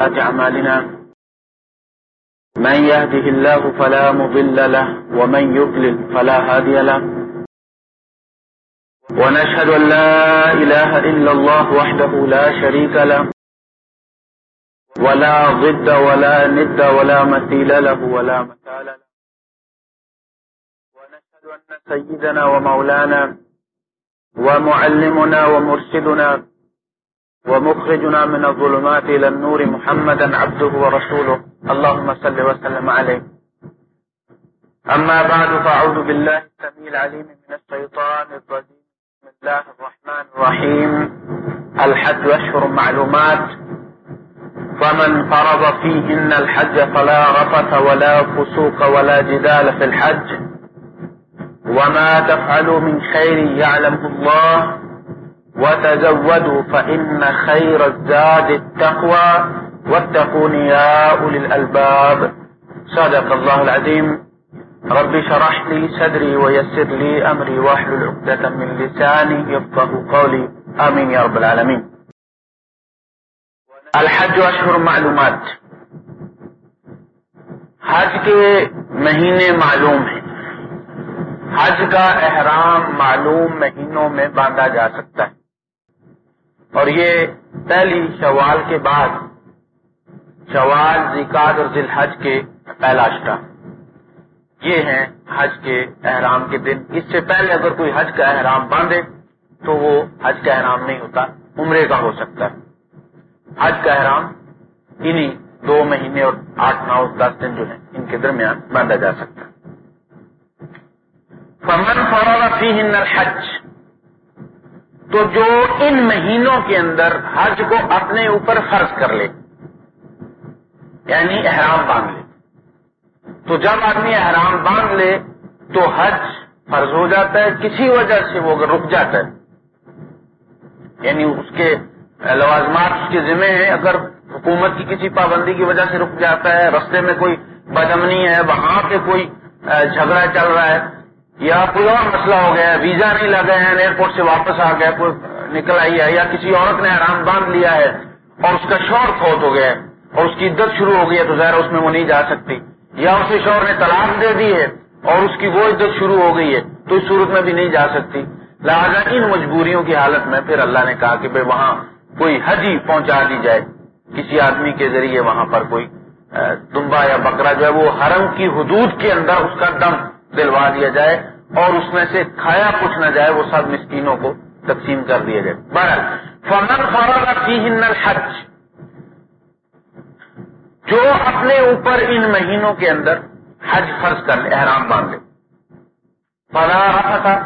أعمالنا من يهده الله فلا مضل له، ومن يضلل فلا هادي له. ونشهد أن لا إله إلا الله وحده لا شريك له. ولا ضد ولا ند ولا مثيل له ولا مثال له. ونشهد أن سيدنا ومولانا ومعلمنا ومرشدنا ومخرجنا من الظلمات إلى النور محمدا عبده ورسوله. اللهم صل وسلم عليه. أما بعد، فأعوذ بالله السميع العليم من الشيطان الرجيم. بسم الله الرحمن الرحيم. الحج أشهر معلومات. فمن فرض فيهن الحج فلا رفث ولا فسوق ولا جدال في الحج. وما تفعلوا من خير يعلمه الله. وتزودوا فإن خير الزاد التقوى، واتقون يا أولي الألباب. صدق الله العظيم. رب شرح لي صدري ويسر لي أمري واحلل العقدة من لساني يفقه قولي. آمين يا رب العالمين. الحج اشہر معلومات. حج کے مہینے معلوم ہیں. حج کا احرام معلوم مہینوں میں باندھا جا سکتا ہے. اور یہ پہلی شوال کے بعد، شوال، زکات اور ذی الحج کے پہلا اشٹا یہ ہیں حج کے احرام کے دن۔ اس سے پہلے اگر کوئی حج کا احرام باندھے، تو وہ حج کا احرام نہیں ہوتا، عمرے کا ہو سکتا ہے۔ حج کا احرام انہی دو مہینے اور آٹھ نو دس دن جو ہیں، ان کے درمیان باندھا جا سکتا ہے۔ فمن فروغ فیہن الحج تو جو ان مہینوں کے اندر حج کو اپنے اوپر فرض کر لے یعنی احرام باندھ لے۔ تو جب آدمی احرام باندھ لے، تو حج فرض ہو جاتا ہے، کسی وجہ سے وہ اگر رک جاتا ہے۔ یعنی اس کے لوازمات اس کے ذمہ ہیں، اگر حکومت کی کسی پابندی کی وجہ سے رک جاتا ہے، رستے میں کوئی بدمنی ہے، وہاں پہ کوئی جھگڑا چل رہا ہے یا کوئی اور مسئلہ ہو گیا ویزا نہیں لگا ہے ایئرپورٹ سے واپس آ گیا، کوئی نکل آئی ہے یا کسی عورت نے آرام باندھ لیا ہے اور اس کا شور فوت ہو گیا ہے اور اس کی عدت شروع ہو گئی ہے تو ظاہر اس میں وہ نہیں جا سکتی۔ یا اسے شور نے طلاق دے دی ہے اور اس کی وہ عدت شروع ہو گئی ہے تو اس صورت میں بھی نہیں جا سکتی۔ لہٰذا ان مجبوریوں کی حالت میں پھر اللہ نے کہا کہ بھائی وہاں کوئی حجی پہنچا دی جائے۔ کسی آدمی کے ذریعے وہاں پر کوئی دمبا یا بکرا جو ہے وہ حرم کی حدود کے اندر اس کا دم دلوا دیا جائے اور اس میں سے کھایا کچھ نہ جائے، وہ سب مسکینوں کو تقسیم کر دیا جائے۔ بہرحال، فمن فرض فیہن الحج، جو اپنے اوپر ان مہینوں کے اندر حج فرض کر لے، احرام باندھ لے۔ فلا رفتا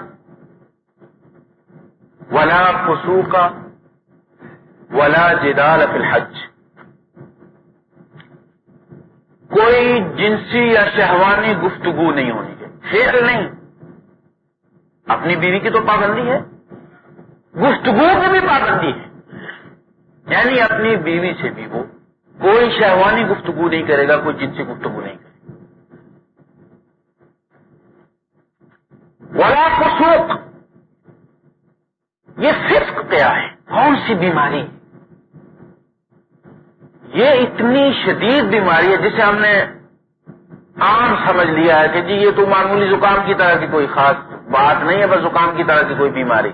ولا فسوقا ولا جدال فی الحج۔ کوئی جنسی یا شہوانی گفتگو نہیں ہونی۔ فیل نہیں۔ اپنی بیوی کی تو پابندی ہے۔ گفتگو کی بھی پابندی ہے۔ یعنی اپنی بیوی سے بھی وہ کوئی شہوانی گفتگو نہیں کرے گا، کوئی جن سے گفتگو نہیں کرے گا۔ ولا کسوک یہ فسق کیا ہے؟ کون سی بیماری؟ یہ اتنی شدید بیماری ہے جسے ہم نے عام سمجھ لیا ہے کہ جی یہ تو معمولی زکام کی طرح کی کوئی خاص بات نہیں ہے، بس زکام کی طرح کی کوئی بیماری۔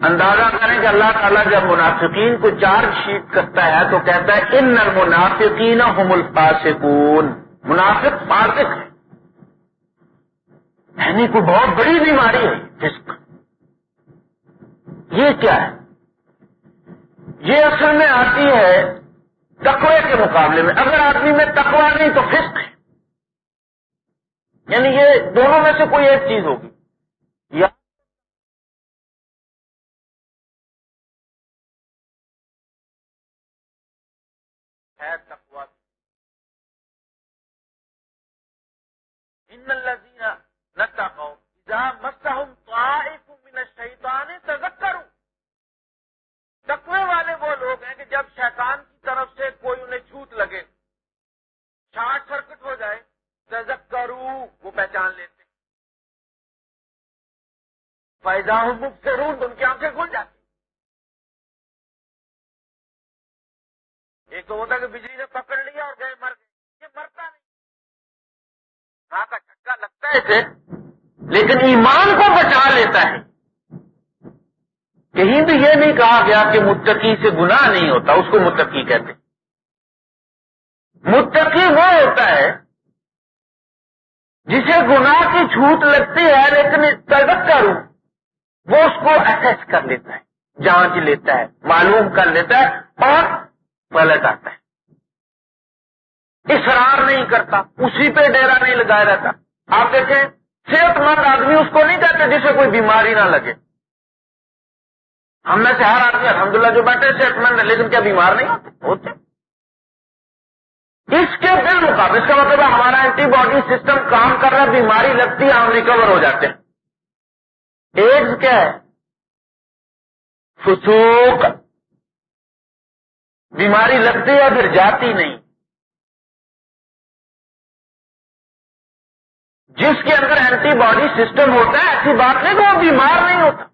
اندازہ کریں کہ اللہ تعالیٰ جب منافقین کو چارج شیٹ کرتا ہے تو کہتا ہے، ان منافقین ہم الفاسقون منافق فاسق ہے یعنی کوئی بہت بڑی بیماری ہے فسق یہ کیا ہے؟ یہ اصل میں آتی ہے تقوی کے مقابلے میں۔ اگر آدمی میں تقوی نہیں تو فسق ہے۔ یعنی یہ دونوں میں سے کوئی ایک چیز ہوگی۔ یا ان الذين نتقوا اذا مسهم طائف من الشيطان تذكروا تقوی والے وہ لوگ ہیں کہ جب شیطان کی طرف سے کوئی انہیں چھوٹ لگے شارٹ سرکٹ ہو جائے تذکرو وہ پہچان لیتے فائدہ مفت سے ان کی آنکھیں کھل جاتی۔ ایک تو ہوتا کہ بجلی نے پکڑ لیا اور گئے مر گئے۔ یہ مرتا نہیں۔ ہاں، کا چھکا لگتا ہے اسے، لیکن ایمان کو بچا لیتا ہے۔ کہیں بھی یہ نہیں کہا گیا کہ متقی سے گناہ نہیں ہوتا، اس کو متقی کہتے متقی وہ ہوتا ہے جسے گناہ کی چھوٹ لگتی ہے، لیکن طلبت کا روپ۔ وہ اس کو ایسس کر لیتا ہے، جانچ لیتا ہے، معلوم کر لیتا ہے اور پلٹ آتا ہے۔ اصرار نہیں کرتا، اسی پہ ڈیرا نہیں لگایا رہتا۔ آپ دیکھیں، صحت مند آدمی اس کو نہیں کہتے جسے کوئی بیماری نہ لگے۔ ہم میں سے ہر آدمی الحمدللہ جو بیٹھے صحت مند ہے لیکن کیا بیمار نہیں ہوتے؟ ہوتے۔ اس کے دل مقابل، اس کا مطلب ہے ہمارا اینٹی باڈی سسٹم کام کر رہا ہے، بیماری لگتی ہے، ہم ریکور ہو جاتے ہیں۔ ایڈز کیا ہے؟ فسوق. بیماری لگتی ہے پھر جاتی نہیں؟ جس کے اندر اینٹی باڈی سسٹم ہوتا ہے، ایسی بات نہیں کہ وہ بیمار نہیں ہوتا۔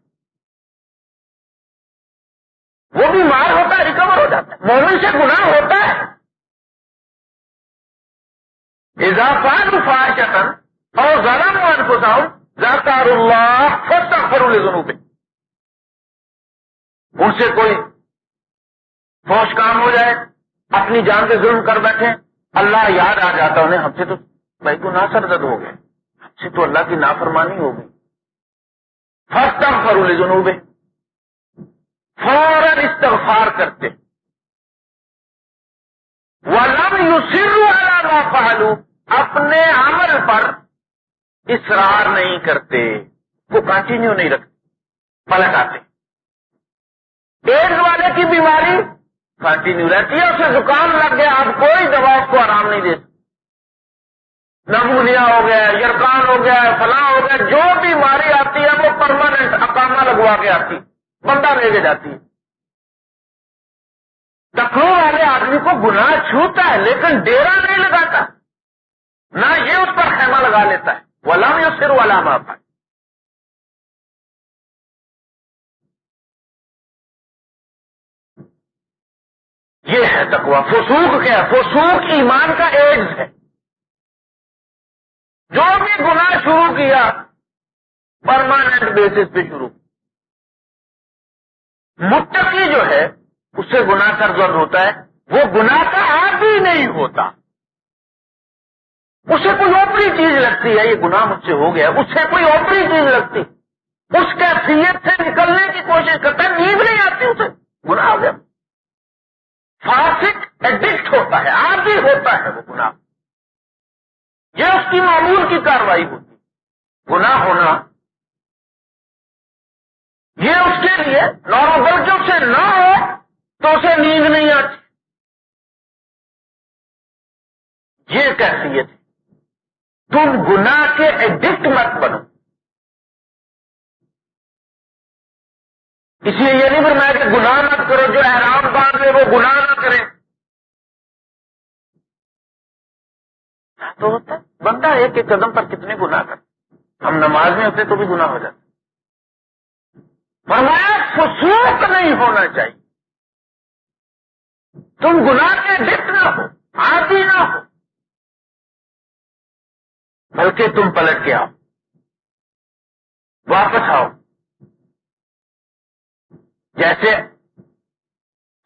وہ بیمار ہوتا ہے ریکور ہو جاتا ہے۔ مومن سے گناہ ہوتا ہے۔ اضافہ فاشتن اور ظلم انفسهم ذکر اللہ فاستغفروا لذنوبهم ان سے کوئی فوش کام ہو جائے، اپنی جان پہ ظلم کر بیٹھے، اللہ یاد آ جاتا انہیں ہم سے تو بھائی کو نہ سردد ہو گئے، ہم سے تو اللہ کی نافرمانی ہو گئی۔ فاستغفروا لذنوبهم فوراً استغفار کرتے۔ ولم يسروا على ما فعلوا۔ اپنے عمل پر اصرار نہیں کرتے، وہ کنٹینیو نہیں رکھتے، پلٹ آتے۔ ایڈز والے کی بیماری کنٹینیو رہتی ہے، اسے زکام لگ گیا آپ کوئی دوا اس کو آرام نہیں دے نمونیا ہو گیا، یرکان ہو گیا، فلاں ہو گیا، جو بیماری آتی ہے، وہ پرماننٹ اکامہ لگوا کے آتی بندہ لے کے جاتی ہے۔ تکڑوں والے آدمی کو گناہ چھوتا ہے، لیکن ڈیرا نہیں لگاتا، نہ یہ اس پر خیمہ لگا لیتا ہے۔ وہ علام سر والا معاف یہ ہے تکوا فسوق کیا فسوق ایمان کا ایڈز ہے. جو بھی گناہ شروع کیا پرماننٹ بیسس پہ شروع. متقی جو ہے، اس سے گناہ کا درد ہوتا ہے، وہ گناہ کا عادی نہیں ہوتا. اسے کوئی اوپری چیز لگتی ہے، یہ گناہ مجھ سے ہو گیا۔ اس سے کوئی اوپری چیز لگتی۔ اس کے سیت سے نکلنے کی کوشش کرتا ہے، نیند نہیں آتی اسے۔ گناہ ہو گیا فاسک ایڈکٹ ہوتا ہے آدھی ہوتا ہے وہ گناہ۔ یہ اس کی معمول کی کاروائی ہوتی گناہ ہونا، یہ اس کے لیے نارمل جو سے نہ ہو، تو اسے نیند نہیں آتی۔ یہ کیفیت ہے۔ تم گناہ کے ایڈکٹ مت بنو۔ اس لیے یہ نہیں فرمایا کہ گناہ مت کرو، جو احرام باندھ لے وہ گناہ نہ کرے تو ہوتا ہے، بندہ ایک ایک قدم پر کتنے گناہ کر ہم نماز میں ہوتے تو بھی گناہ ہو جاتا فرمایا، فسوق نہیں ہونا چاہیے۔ تم گناہ کے ڈٹ نہ ہو آدھی نہ ہو۔ بلکہ تم پلٹ کے آؤ۔ واپس آؤ۔ جیسے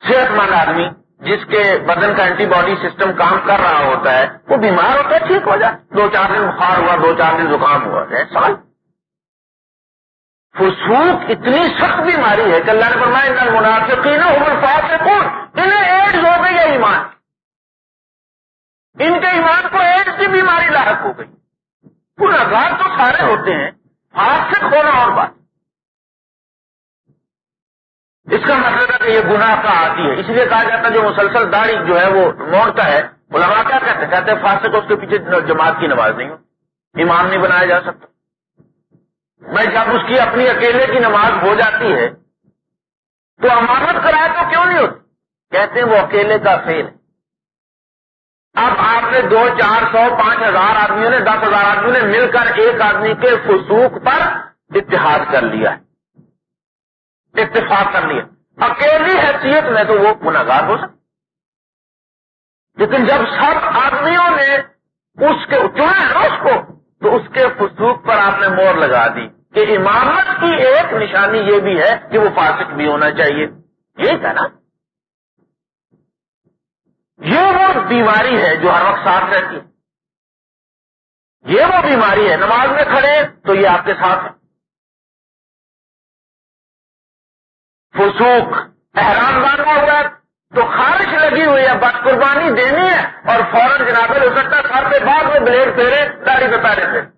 صحت مند آدمی جس کے بدن کا اینٹی باڈی سسٹم کام کر رہا ہوتا ہے، وہ بیمار ہوتا ہے، ٹھیک ہو جائے دو چار دن بخار ہوا، دو چار دن زکام ہوا ہے سال۔ فسوق اتنی سخت بیماری ہے کہ اللہ نے فرمایا اتنا مناسبین عمر فوج سے کون انہیں ایڈز ہو گئی ہے ایمان۔ ان کے ایمان کو ایڈز کی بیماری لاحق ہو گئی۔ گناگار تو سارے ہوتے ہیں ہاتھ سے کھونا اور بات۔ اس کا مطلب ہے کہ یہ گناہ کا آتی ہے۔ اس لیے کہا جاتا ہے جو مسلسل داڑھی جو ہے وہ موڑتا ہے وہ کیا کہتے کہتے ہیں فاسق اس کے پیچھے جماعت کی نماز نہیں ہو، امام نہیں بنایا جا سکتا۔ میں جب اس کی اپنی اکیلے کی نماز ہو جاتی ہے، تو امانت کرائے تو کیوں نہیں ہوتی؟ کہتے ہیں وہ اکیلے کا فیل ہے۔ اب آپ نے دو چار سو پانچ ہزار آدمیوں نے دس ہزار آدمیوں نے مل کر ایک آدمی کے فسوق پر اتحاد کر لیا ہے۔ اتفاق کر لیا۔ اکیلی حیثیت میں تو وہ گناگار ہو سکتا۔ لیکن جب سب آدمیوں نے اس کے چنا ہے نا اس کو تو اس کے فسوخ پر آپ نے مور لگا دی کہ امامت کی ایک نشانی یہ بھی ہے کہ وہ فاسق بھی ہونا چاہیے۔ یہ ہے نا۔ یہ وہ بیماری ہے جو ہر وقت ساتھ رہتی ہے۔ یہ وہ بیماری ہے، نماز میں کھڑے تو یہ آپ کے ساتھ ہے۔ فسوق، احرام باندھا ہوا تو خارش لگی ہوئی ہے، بس قربانی دینی ہے اور فوراً جناب ہو سکتا ہے سر کے بعد میں بلیڈ پھیرے، داڑھی بتا رہے تھے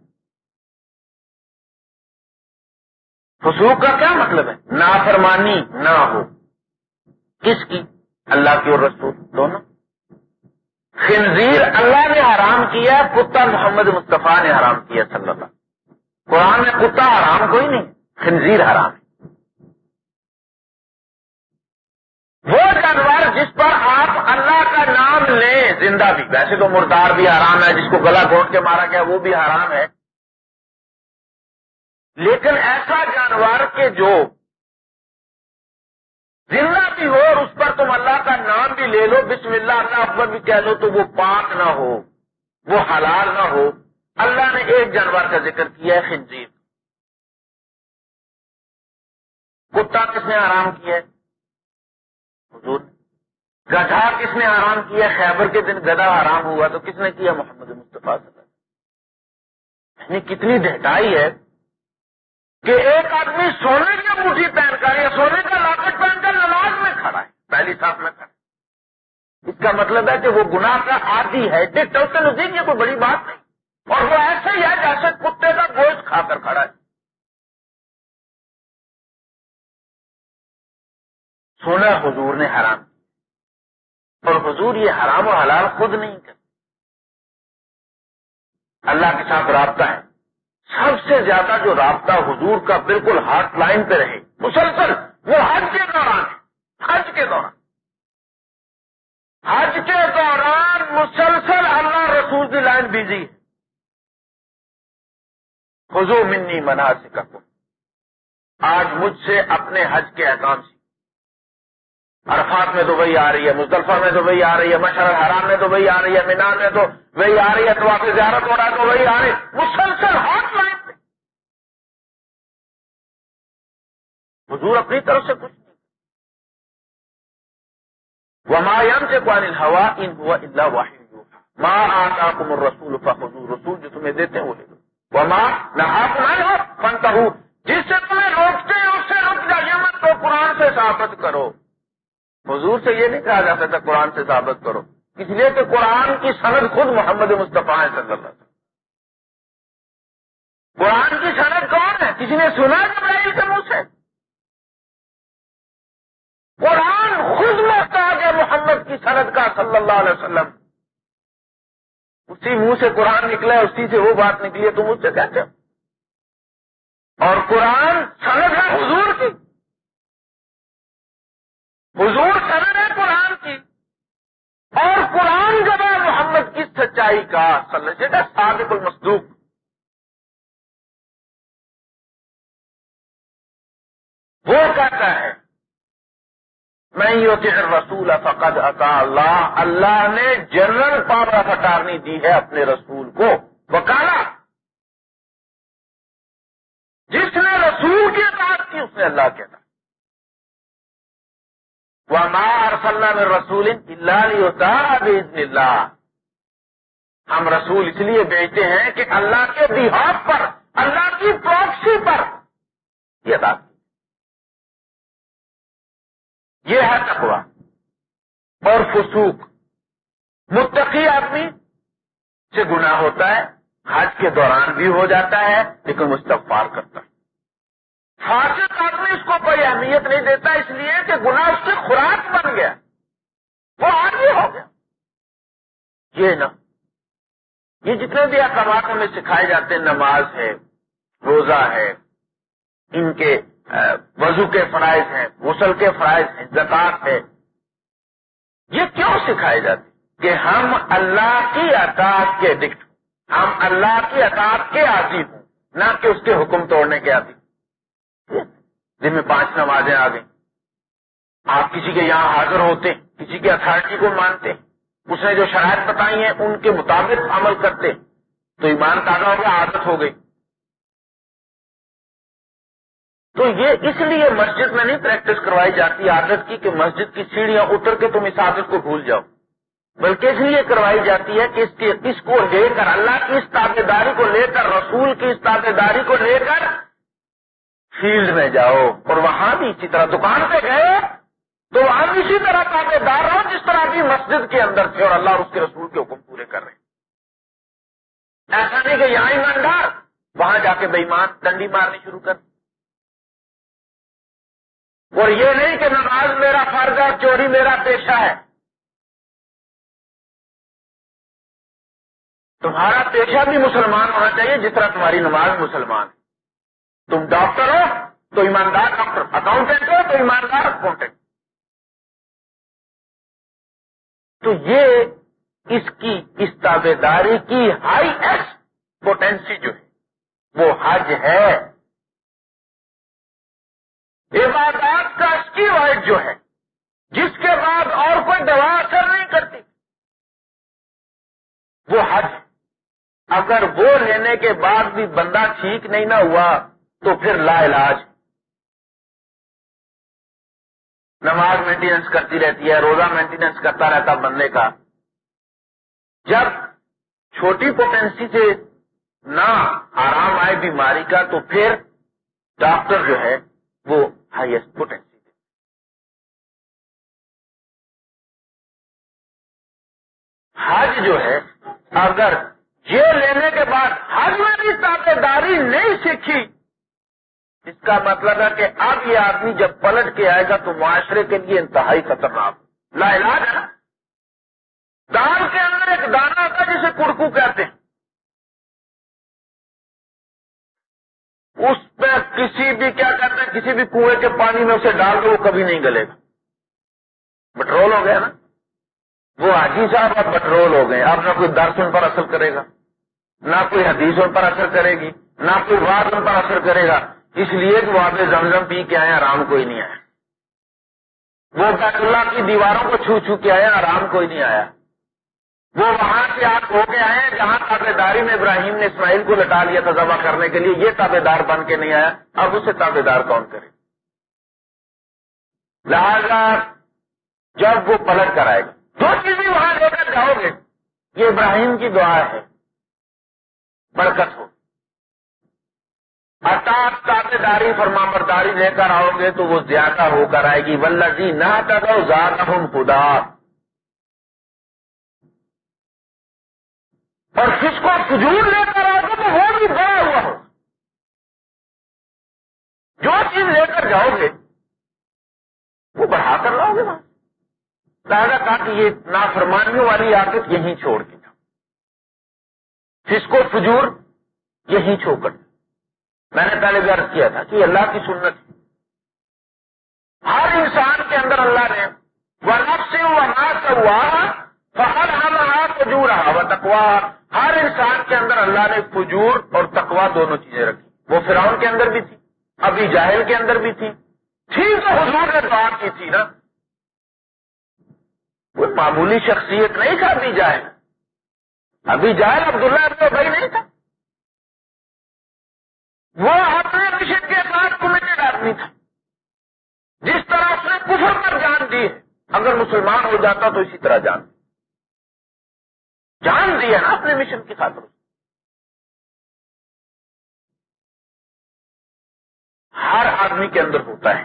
فسوق کا کیا مطلب ہے؟ نافرمانی نہ ہو۔ کس کی؟ اللہ کی اور رسول، دونوں۔ خنزیر اللہ نے حرام کیا، کتا محمد مصطفیٰ نے حرام کیا صلی اللہ قرآن میں کتا حرام کوئی نہیں، خنزیر حرام۔ ہے وہ جانور جس پر آپ اللہ کا نام لیں، زندہ بھی۔ ویسے تو مردار بھی حرام ہے، جس کو گلا گھونٹ کے مارا گیا، وہ بھی حرام ہے۔ لیکن ایسا جانور کے جو زندہ بھی ہو اور اس پر تم اللہ کا نام بھی لے لو، بسم اللہ اللہ اکبر بھی کہہ لو تو وہ پاک نہ ہو، وہ حلال نہ ہو۔ اللہ نے ایک جانور کا ذکر کیا ہے، خنزیر۔ کتا کس نے آرام کیا ہے؟ حضور۔ گدھا کس نے آرام کیا خیبر کے دن گدھا آرام ہوا تو کس نے کیا؟ محمد مصطفیٰ صلی اللہ یعنی کتنی ڈہٹائی ہے۔ کہ ایک آدمی سونے کی مٹھی پہن کر یا سونے کا لاکٹ پہن کر نماز میں کھڑا ہے، پہلی ساتھ میں کھڑا اس کا مطلب ہے کہ وہ گناہ کا عادی ہے ڈکٹر یہ کوئی بڑی بات نہیں۔ اور وہ ایسے ہی ہے جیسے کتے کا گوشت کھا کر کھڑا ہے۔ سونا حضور نے حرام اور حضور یہ حرام و حلال خود نہیں کرتے۔ اللہ کے ساتھ رابطہ ہے۔ سب سے زیادہ جو رابطہ حضور کا بالکل ہارٹ لائن پہ رہے، مسلسل، وہ حج کے دوران ہے۔ حج کے دوران۔ حج کے دوران مسلسل اللہ رسول کی لائن بزی ہے حضور منی منا سکوں آج مجھ سے اپنے حج کے احکام سے۔ عرفات میں تو وہی آ رہی ہے مزدلفہ میں تو وہی آ رہی ہے مشرق حرام میں تو وہی آ رہی ہے مینار میں تو وہی آ رہی ہے، تو آپ زیارت ہو رہا ہے تو وہی آ رہی ہے۔ مسلسل ہاتھ لائن پہ حضور اپنی طرف سے کچھ نہیں۔ وہ سے قوان ہوا ان ہوا اللہ واحد ماں آتا کمر رسول حضور رسول جو تمہیں دیتے ہیں، وہ لے لو۔ وہ ماں نہ ہاتھ نہ جس سے تمہیں روکتے ہیں، اس سے رک جائیے مت تو قرآن سے ثابت کرو۔ حضور سے یہ نہیں کہا جا سکتا قرآن سے ثابت کرو۔ اس لیے کہ قرآن کی سند خود محمد مصطفیٰ ہے صلی اللہ علیہ وسلم۔ قرآن کی سند کون ہے؟ کسی نے سنا جبرائیل کے منہ سے؟ قرآن خود محتاج ہے محمد کی سند کا صلی اللہ علیہ وسلم۔ اسی منہ سے قرآن نکلا اسی سے وہ بات نکلی ہے تم اس سے کہتے ہو اور قرآن سند ہے حضور کی۔ حضور سند ہے قرآن کی۔ اور قرآن جب ہے محمد کی سچائی کا سلجھے صادق المصدوق۔ وہ کہتا ہے میں یہ رسول فقد عطا اللہ۔ اللہ نے جنرل پاور آف اٹارنی دی ہے اپنے رسول کو، وکالا۔ جس نے رسول کی بات کی، اس نے اللہ کے نام وہ مار صلاح میں رسول اللہ ہم رسول اس لیے بیچتے ہیں کہ اللہ کے بہاف پر، اللہ کی پراکسی پر یہ بات۔ یہ ہے تقوا اور فسوق۔ متقی آدمی سے گناہ ہوتا ہے، حج کے دوران بھی ہو جاتا ہے، لیکن مستقفار کرتا ہے۔ فاسق آدمی اس کو کوئی اہمیت نہیں دیتا، اس لیے کہ گناہ اس کی خوراک بن گیا۔ وہ آدمی ہو گیا۔ یہ نا۔ یہ جتنے بھی اقبار میں سکھائے جاتے ہیں، نماز ہے، روزہ ہے، ان کے وضو کے فرائض ہیں، غسل کے فرائض ہیں زکات ہے۔ یہ کیوں سکھائے جاتے کہ ہم اللہ کی اطاعت کے دکھ، ہم اللہ کی اطاعت کے عادی ہوں، نہ کہ اس کے حکم توڑنے کے عادی دن میں پانچ نمازیں آ گئیں۔ آپ کسی کے یہاں حاضر ہوتے، کسی کی اتارٹی کو مانتے، اس نے جو شرائط بتائی ہیں، ان کے مطابق عمل کرتے، تو ایمان تازہ ہو گیا، عادت ہو گئی۔ تو یہ اس لیے مسجد میں نہیں پریکٹس کروائی جاتی عادت کی کہ مسجد کی سیڑھیاں اتر کے تم اس عادت کو بھول جاؤ۔ بلکہ اس لیے کروائی جاتی ہے کہ اس کے اس کو لے کر اللہ کی اس تابے داری کو لے کر، رسول کی اس تابے داری کو لے کر فیلڈ میں جاؤ اور وہاں بھی اسی طرح دکان پہ گئے۔ تو وہاں بھی اسی طرح تابے دار رہو جس طرح بھی مسجد کے اندر تھے اور اللہ اور اس کے رسول کے حکم پورے کر رہے ہیں۔ ایسا نہیں کہ یہاں ایماندار، وہاں جا کے بےمان ڈنڈی مارنی شروع کر اور یہ نہیں کہ نماز میرا فرض ہے چوری میرا پیشہ ہے۔ تمہارا پیشہ بھی مسلمان ہونا چاہیے جس طرح تمہاری نماز مسلمان ہے۔ تم ڈاکٹر ہو، تو ایماندار ڈاکٹر اکاؤنٹنٹ ہو، تو ایماندار اکاؤنٹنٹ۔ تو یہ اس کی اس تابے داری کی ہائی ایکس پوٹینسی جو ہے، وہ حج ہے۔ عبادات کا اسکی وائٹ جو ہے، جس کے بعد اور کوئی دوا اثر نہیں کرتی۔ وہ حج۔ اگر وہ لینے کے بعد بھی بندہ ٹھیک نہیں نہ ہوا تو پھر لا علاج۔ نماز مینٹیننس کرتی رہتی ہے، روزہ مینٹیننس کرتا رہتا بندے کا۔ جب چھوٹی پوٹینسی سے نہ آرام آئے بیماری کا، تو پھر ڈاکٹر جو ہے وہ ہائیسٹ پوٹینسی حج جو ہے، اگر یہ لینے کے بعد حج میں بھی تابے داری نہیں سیکھی اس کا مطلب ہے کہ اب یہ آدمی جب پلٹ کے آئے گا تو معاشرے کے لیے انتہائی خطرناک لا علاج ہے دال کے اندر ایک دانا ہوتا ہے جسے کڑکو کہتے ہیں۔ اس پہ کسی بھی کیا کہتے ہیں، کسی بھی کنویں کے پانی میں اسے ڈال دو وہ کبھی نہیں گلے گا۔ بٹرول ہو گیا نا؟ وہ حاجی صاحب اب بٹرول ہو گئے۔ اب نہ کوئی درسن پر اثر کرے گا، نہ کوئی حدیثوں پر اثر کرے گی، نہ کوئی واد پر اثر کرے گا۔ اس لیے کہ وہ آپ زمزم پی کے آئے آرام کوئی نہیں آیا۔ وہ بیت اللہ کی دیواروں کو چھو چھو کے آئے آرام کوئی نہیں آیا۔ وہ وہاں سے آپ ہو کے آئے جہاں تابے داری میں ابراہیم نے اسماعیل کو لٹا لیا تھا ذبح کرنے کے لیے، یہ تابے دار بن کے نہیں آیا۔ اب اسے تابے دار کون کرے؟ لہذا جب وہ پلٹ کر آئے گا جو چیزیں وہاں لے کر جاؤ گے۔ یہ ابراہیم کی دعا ہے، برکت ہو۔ اطاط تابے داری فرما برداری لے کر آؤ گے تو وہ زیادہ ہو کر آئے گی۔ ولزی نہ کرو زیادہ خدا اور جس کو فجور لے کر آؤ گے تو وہ بھی بڑا ہوا ہو۔ جو چیز لے کر جاؤ گے، وہ بڑھا کر لاؤ گے وہاں۔ دادا کہا کہ یہ نافرمانیوں والی عادت یہیں چھوڑ کے جاؤ۔ جس کو فجور یہیں چھوڑ کر۔ میں نے پہلے بھی عرض کیا تھا کہ اللہ کی سنت ہر انسان کے اندر اللہ نے وہ نفس و ناس ہوا فہر ہم فجور رہا وہ تکوا ہر انسان کے اندر اللہ نے فجور اور تکوا دونوں چیزیں رکھی۔ وہ فراؤن کے اندر بھی تھی، ابھی جاہل کے اندر بھی تھی۔ ٹھیک تو حضور نے بات کی تھی نا۔ وہ معمولی شخصیت نہیں تھا ابھی جاہل۔ ابھی جاہل عبداللہ ابھی بھائی نہیں تھا۔ وہ اپنے مشن کے ساتھ کمیٹڈ آدمی تھا جس طرح اس نے کفر پر جان دی، اگر مسلمان ہو جاتا تو اسی طرح جان جان دی ہے نا اپنے مشن کی خاطر۔ ہر آدمی کے اندر ہوتا ہے۔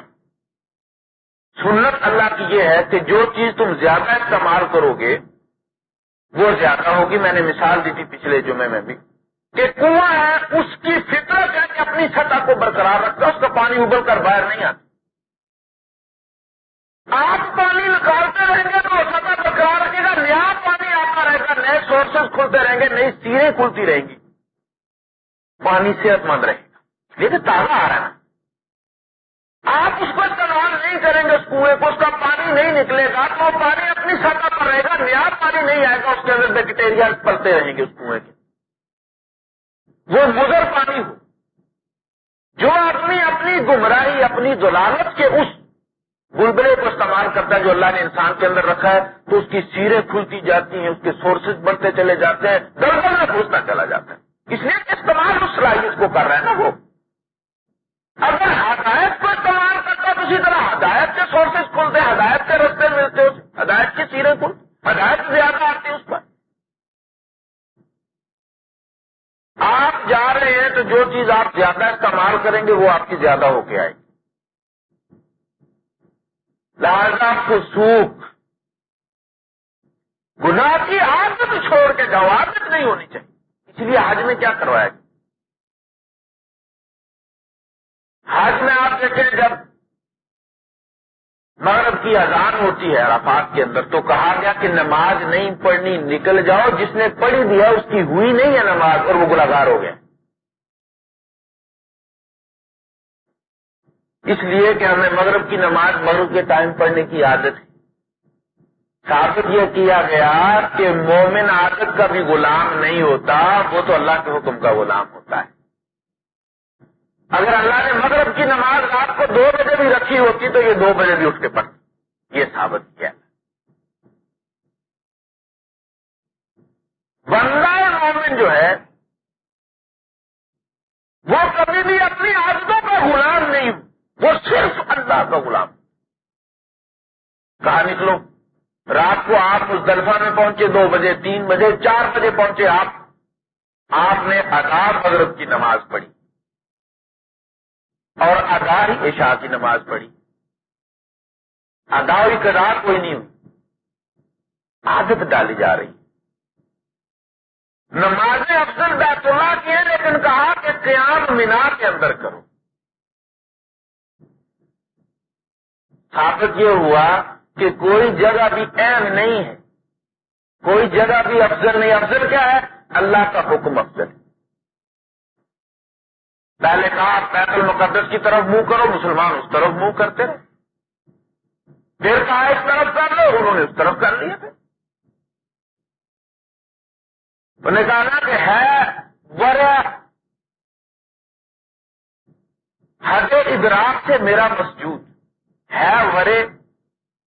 سنت اللہ کی یہ ہے کہ جو چیز تم زیادہ استعمال کرو گے، وہ زیادہ ہوگی۔ میں نے مثال دی تھی پچھلے جمعے میں بھی۔ کہ کنواں ہے، اس کی فطرت ہے کہ اپنی سطح کو برقرار رکھتا اس کا پانی ابل کر باہر نہیں آتا۔ آپ پانی نکالتے رہیں گے تو سطح برقرار رکھے گا، نیا پانی آتا رہے گا، نئے سورسز کھلتے رہیں گے، نئی سیریں کھلتی رہیں گی۔ پانی صحت مند رہے گا۔ لیکن تازہ آ رہا ہے۔ آپ اس کو استعمال نہیں کریں گے اس کنویں کو، اس کا پانی نہیں نکلے گا، تو وہ پانی اپنی سطح پر رہے گا، نیا پانی نہیں آئے گا، اس کے اندر بیکٹیریا پلتے رہیں گے اس کنویں کے۔ وہ مضر پانی ہو۔ جو آدمی اپنی گمراہی، اپنی دلالت کے اس بلبلے کو استعمال کرتا ہے جو اللہ نے انسان کے اندر رکھا ہے، تو اس کی سیریں کھلتی جاتی ہیں، اس کے سورسز بڑھتے چلے جاتے ہیں دردل میں گھستا چلا جاتا ہے۔ اس لیے استعمال اس صلاحیت کو کر رہا ہے نا وہ۔ اگر ہدایت کو استعمال کرتا تو اسی طرح ہدایت کے سورسز کھلتے ہدایت کے رستے ملتے ہدایت کی سیریں کھل، ہدایت زیادہ آتی اس پر۔ آپ جا رہے ہیں تو جو چیز آپ زیادہ استعمال کریں گے وہ آپ کی زیادہ ہو کے آئے گی۔ لہذا سوکھ، گناہ کی عادت چھوڑ کے جاؤ، عادت نہیں ہونی چاہیے۔ اس لیے حج میں کیا کروایا گیا حج میں آپ دیکھیں، جب مغرب کی اذان ہوتی ہے عرفات کے اندر، تو کہا گیا کہ نماز نہیں پڑھنی، نکل جاؤ، جس نے پڑھی دیا اس کی ہوئی نہیں ہے نماز اور وہ گلاگار ہو گیا۔ اس لیے کہ ہمیں مغرب کی نماز مغرب کے ٹائم پڑھنے کی عادت ہے۔ ثابت یہ کیا گیا کہ مومن عادت کا بھی غلام نہیں ہوتا، وہ تو اللہ کے حکم کا غلام ہوتا ہے۔ اگر اللہ نے مغرب کی نماز رات کو دو بجے بھی رکھی ہوتی تو یہ دو بجے بھی اٹھ کے پڑھتی یہ ثابت کیا۔ بندہ مومن جو ہے، وہ کبھی بھی اپنی عادتوں کا غلام نہیں۔ وہ صرف اللہ کا غلام۔ کہاں نکلو؟ رات کو آپ اس دلفا میں پہنچے، دو بجے، تین بجے، چار بجے پہنچے آپ۔ آپ نے ادا مغرب کی نماز پڑھی۔ اور ادا ہی عشاء کی نماز پڑھی۔ ادا ہوئی کدار کوئی نہیں ہوئی۔ عادت ڈالی جا رہی۔ نمازیں افسر بیت اللہ کی ہے لیکن کہا کہ قیام مینار کے اندر کرو۔ ثابت یہ ہوا کہ کوئی جگہ بھی اہم نہیں ہے۔ کوئی جگہ بھی افضل نہیں۔ افضل کیا ہے؟ اللہ کا حکم افضل۔ پہلے کہا بیت المقدس کی طرف منہ کرو، مسلمان اس طرف منہ کرتے رہے۔ پھر کہا اس طرف کر لو، انہوں نے اس طرف کر لیا انہوں نے کہا نا کہ ہے ورا حد ادراک سے میرا مسجود۔ ہے ورے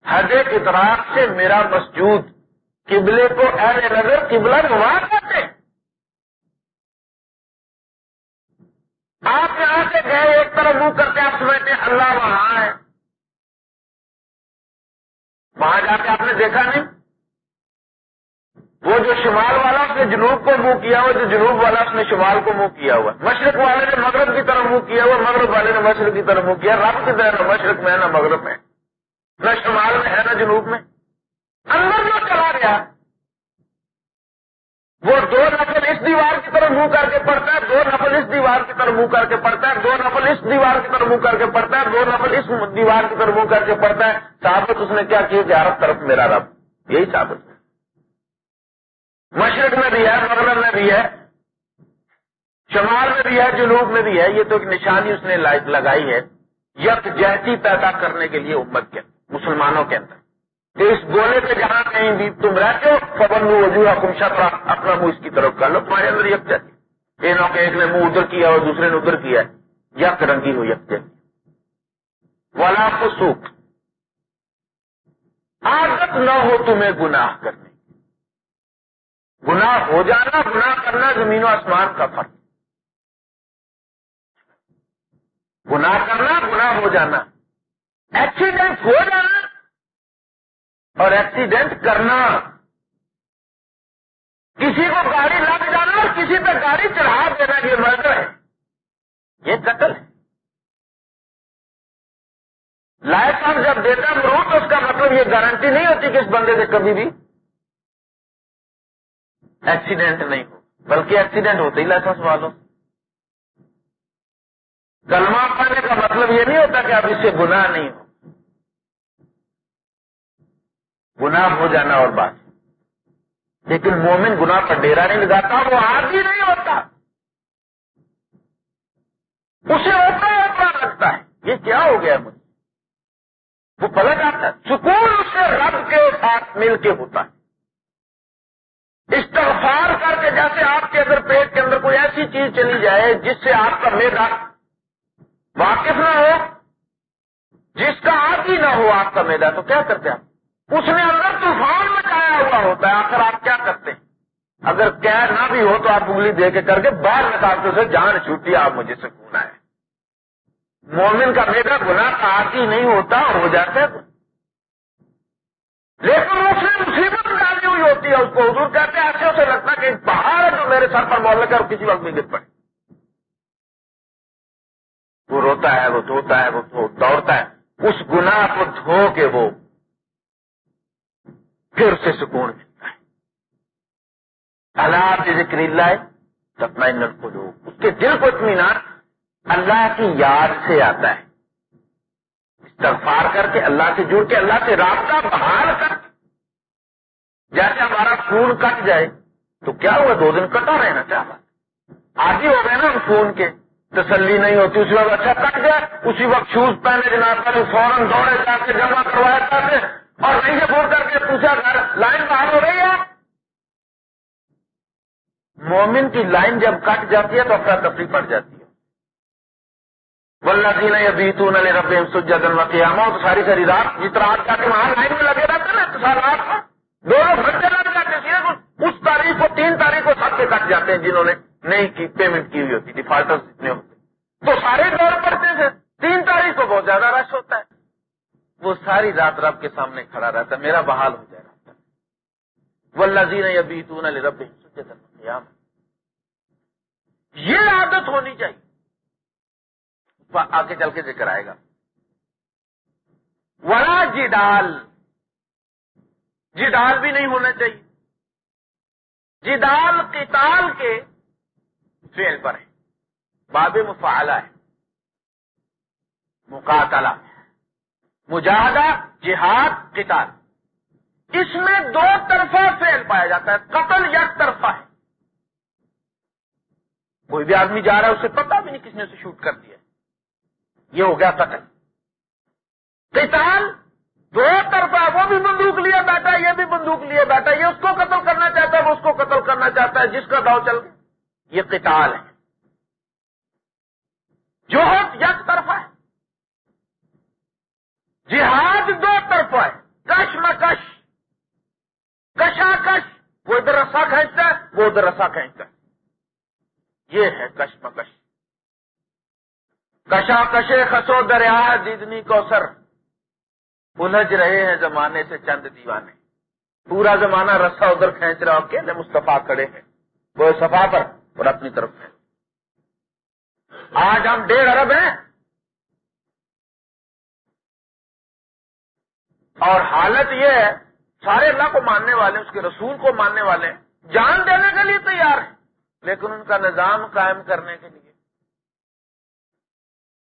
حد اطراق سے میرا مسجود، قبلے کو اہل نظر قبلہ نما کرتے آپ یہاں سے گئے، ایک طرف منہ کرتے آپ سمجھتے اللہ وہاں ہے۔ وہاں جا کے آپ نے دیکھا نہیں؟ وہ جو شمال والا اس نے جنوب کو منہ کیا ہوا، جو جنوب والا اس نے شمال کو منہ کیا ہوا۔ مشرق والے نے مغرب کی طرف منہ کیا ہوا، مغرب والے نے مشرق کی طرف منہ کیا۔ رب کی طرح نہ مشرق میں ہے نہ مغرب میں۔ نہ شمال میں ہے، نہ جنوب میں۔ اندر جو چلا گیا، وہ دو نفل اس دیوار کی طرف منہ کر کے پڑتا ہے، دو نفل اس دیوار کی طرف منہ کر کے پڑتا ہے، دو نفل اس دیوار کی طرف منہ کر کے پڑتا ہے، دو نفل اس دیوار کی طرف منہ کر کے پڑتا ہے۔ ثابت اس نے کیا کیا کہ طرف میرا رب، یہی ثابت ہے۔ مشرق میں بھی ہے، مغرب میں بھی ہے، شمال میں بھی ہے، جنوب میں بھی ہے، یہ تو ایک نشانی اس نے لگائی ہے یک جہتی پیدا کرنے کے لیے امت کے، مسلمانوں کے اندر۔ کہ اس گولے پہ جہاں کہیں بھی تم رہتے ہو فبن وجوہ حکم شفا اپنا منہ اس کی طرف کر لو، تمہارے اندر یک جہتی تینوں کے ایک نے منہ ادھر کیا اور دوسرے نے ادھر کیا یک رنگی ہو یک جہتی والا کو سوکھ عادت نہ ہو تمہیں گناہ کرنے۔ گناہ ہو جانا، گناہ کرنا زمین و آسمان کا فرق۔ گناہ کرنا، گناہ ہو جانا۔ ایکسیڈنٹ ہو جانا اور ایکسیڈنٹ کرنا۔ کسی کو گاڑی لگ جانا اور کسی پہ گاڑی چڑھا دینا، یہ مرد ہے۔ یہ قتل ہے۔ لائسنس جب دیتا مرو تو اس کا مطلب یہ گارنٹی نہیں ہوتی کہ اس بندے سے کبھی بھی ایکسیڈنٹ نہیں ہو۔ بلکہ ایکسیڈنٹ ہوتے ہی لائسنس والوں کلمہ پڑھنے کا مطلب یہ نہیں ہوتا کہ اب اس سے گناہ نہیں ہو گناہ ہو جانا اور بات۔ لیکن مومن گناہ پر ڈیرا نہیں لگاتا، وہ آج ہی نہیں ہوتا۔ اسے اوپر اوپر لگتا ہے۔ یہ کیا ہو گیا مجھے؟ وہ پلٹ آتا ہے۔ سکون اس سے رب کے ساتھ مل کے ہوتا ہے۔ استغفار کر کے جیسے آپ کے اندر پیٹ کے اندر کوئی ایسی چیز چلی جائے جس سے آپ کا میدا واقف نہ ہو، جس کا آپ ہی نہ ہو آپ کا میدا، تو کیا کرتے آپ؟ اس نے اندر طوفان مچایا ہوا ہوتا ہے، آخر آپ کیا کرتے ہیں؟ اگر کیا نہ بھی ہو تو آپ انگلی دے کے کر کے باہر نکالتے سے جان چھوٹی، آپ مجھے سکون ہے مومن کا میرا گنا آپ ہی نہیں ہوتا ہو جاتا ہے۔ لیکن اس نے مصیبت ڈالی ہوئی ہوتی ہے، اس کو حضور کہتے ہیں، ایسے اسے لگتا کہ پہاڑ جو میرے سر پر بول لگا اور کسی وقت بھی گر پڑے۔ وہ روتا ہے، وہ دھوتا ہے، وہ دوڑتا ہے۔ اس گناہ کو دھو کے وہ پھر اسے سکون ملتا ہے۔ اللہ ذکر اللہ سپنا کو لوگ اس کے دل کو اطمینان اللہ کی یاد سے آتا ہے۔ استغفار کر کے اللہ سے جڑ کے اللہ سے رابطہ بحال کر جیسے ہمارا خون کٹ جائے تو کیا ہوا؟ دو دن کٹا رہنا چاہتا آج ہی ہو گئے نا فون کے۔ تسلی نہیں ہوتی، اسی وقت اچھا کٹ گیا۔ اسی وقت شوز پہنے جناب پہلے فوراً دوڑے جا کے جمع کروایا جاتے اور نہیں سے فون کر کے پوچھا، گھر لائن باہر ہو رہی ہے؟ مومن کی لائن جب کٹ جاتی ہے تو اپنا تفریح پڑ جاتی ہے۔ ولہ دین ابھی نلے رب سجن قیامہ تو ساری ساری رات جس رات کا وہاں لائن میں لگے رہتے نا تو ساری رات دونوں گھنٹے لگ جاتے اس تاریخ کو، تین تاریخ کو سب کے کٹ جاتے ہیں جنہوں نے نہیں کی پیمنٹ کی ہوئی ہوتی ڈیفالٹر جتنے ہوتے تو سارے دور پڑتے تھے تین تاریخ کو بہت زیادہ رش ہوتا ہے۔ وہ ساری رات رب کے سامنے کھڑا رہتا ہے۔ میرا بحال ہو جائے گا وہ لذیذ ابھی تو نہ رب یہ عادت ہونی چاہیے۔ آگے چل کے ذکر آئے گا۔ ولا جدال جی جدال بھی نہیں ہونا چاہیے۔ جی جدال قتال کے فیل پر ہے۔ باب مفعلہ ہے۔ مقاتلہ۔ مجاہدہ، جہاد، قتال۔ اس میں دو طرفہ فیل پایا جاتا ہے۔ قتل یک طرفہ ہے۔ کوئی بھی آدمی جا رہا ہے، اسے پتا بھی نہیں کس نے اسے شوٹ کر دیا۔ یہ ہو گیا قتل۔ قتال دو طرفہ وہ بھی بندوق لیا بیٹھا یہ بھی بندوق لیا بیٹھا یہ اس کو قتل کرنا چاہتا ہے، وہ اس کو قتل کرنا چاہتا ہے، جس کا داؤ چل گیا یہ قتال ہے۔ جو یک طرفہ ہے۔ جہاد دو طرفہ ہے۔ کش مکش کشا کش وہ ادھر رسا کھینچتا ہے، وہ ادھر رسا کھینچتا ہے۔ یہ ہے کش مکش کشا کشے خسو دریا دیدنی کو سر الجھ رہے ہیں زمانے سے چند دیوانے۔ پورا زمانہ رسا ادھر کھینچ رہا کے مستفا کھڑے ہیں۔ وہ صفا پر اور اپنی طرف ہے۔ آج ہم ڈیڑھ ارب ہیں۔ اور حالت یہ ہے، سارے اللہ کو ماننے والے، اس کے رسول کو ماننے والے جان دینے کے لیے تیار ہیں، لیکن ان کا نظام قائم کرنے کے لیے۔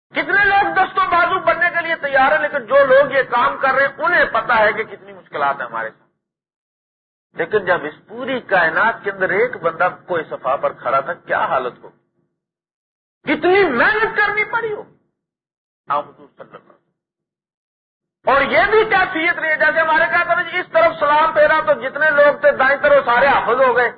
کتنے لوگ دستوں بازو بننے کے لیے تیار ہیں، لیکن جو لوگ یہ کام کر رہے ہیں، انہیں پتا ہے کہ کتنی مشکلات ہیں ہمارے ساتھ۔ لیکن جب اس پوری کائنات کے اندر ایک بندہ کوئی صفا پر کھڑا تھا، کیا حالت ہو؟ کتنی محنت کرنی پڑی ہو اور یہ بھی کیا فیت رہی ہے؟ جیسے ہمارے کہا تھا جی، اس طرف سلام پھیرا تو جتنے لوگ تھے، دائیں طرف سارے حافظ ہو گئے۔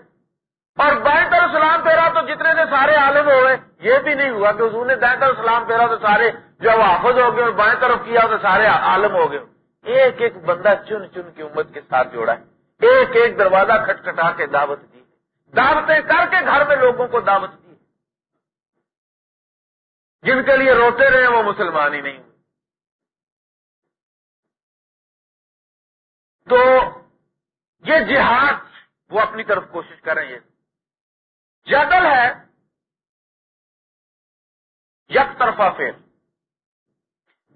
اور بائیں طرف سلام پھیرا تو جتنے تھے، سارے عالم ہو گئے۔ یہ بھی نہیں ہوا کہ حضور نے دائیں طرف سلام پھیرا تو سارے جو حافظ ہو گئے، اور بائیں طرف کیا تو سارے عالم ہو گئے۔ ایک ایک بندہ چن چن کی امت کے ساتھ جوڑا ہے۔ ایک ایک دروازہ کھٹکھٹا کے دعوت دی دعوتیں کر کے گھر میں لوگوں کو دعوت دی جن کے لیے روتے رہے وہ مسلمان ہی نہیں تو یہ جہاد، وہ اپنی طرف کوشش کر رہے ہیں۔ جدل ہے، یک طرفہ فیل۔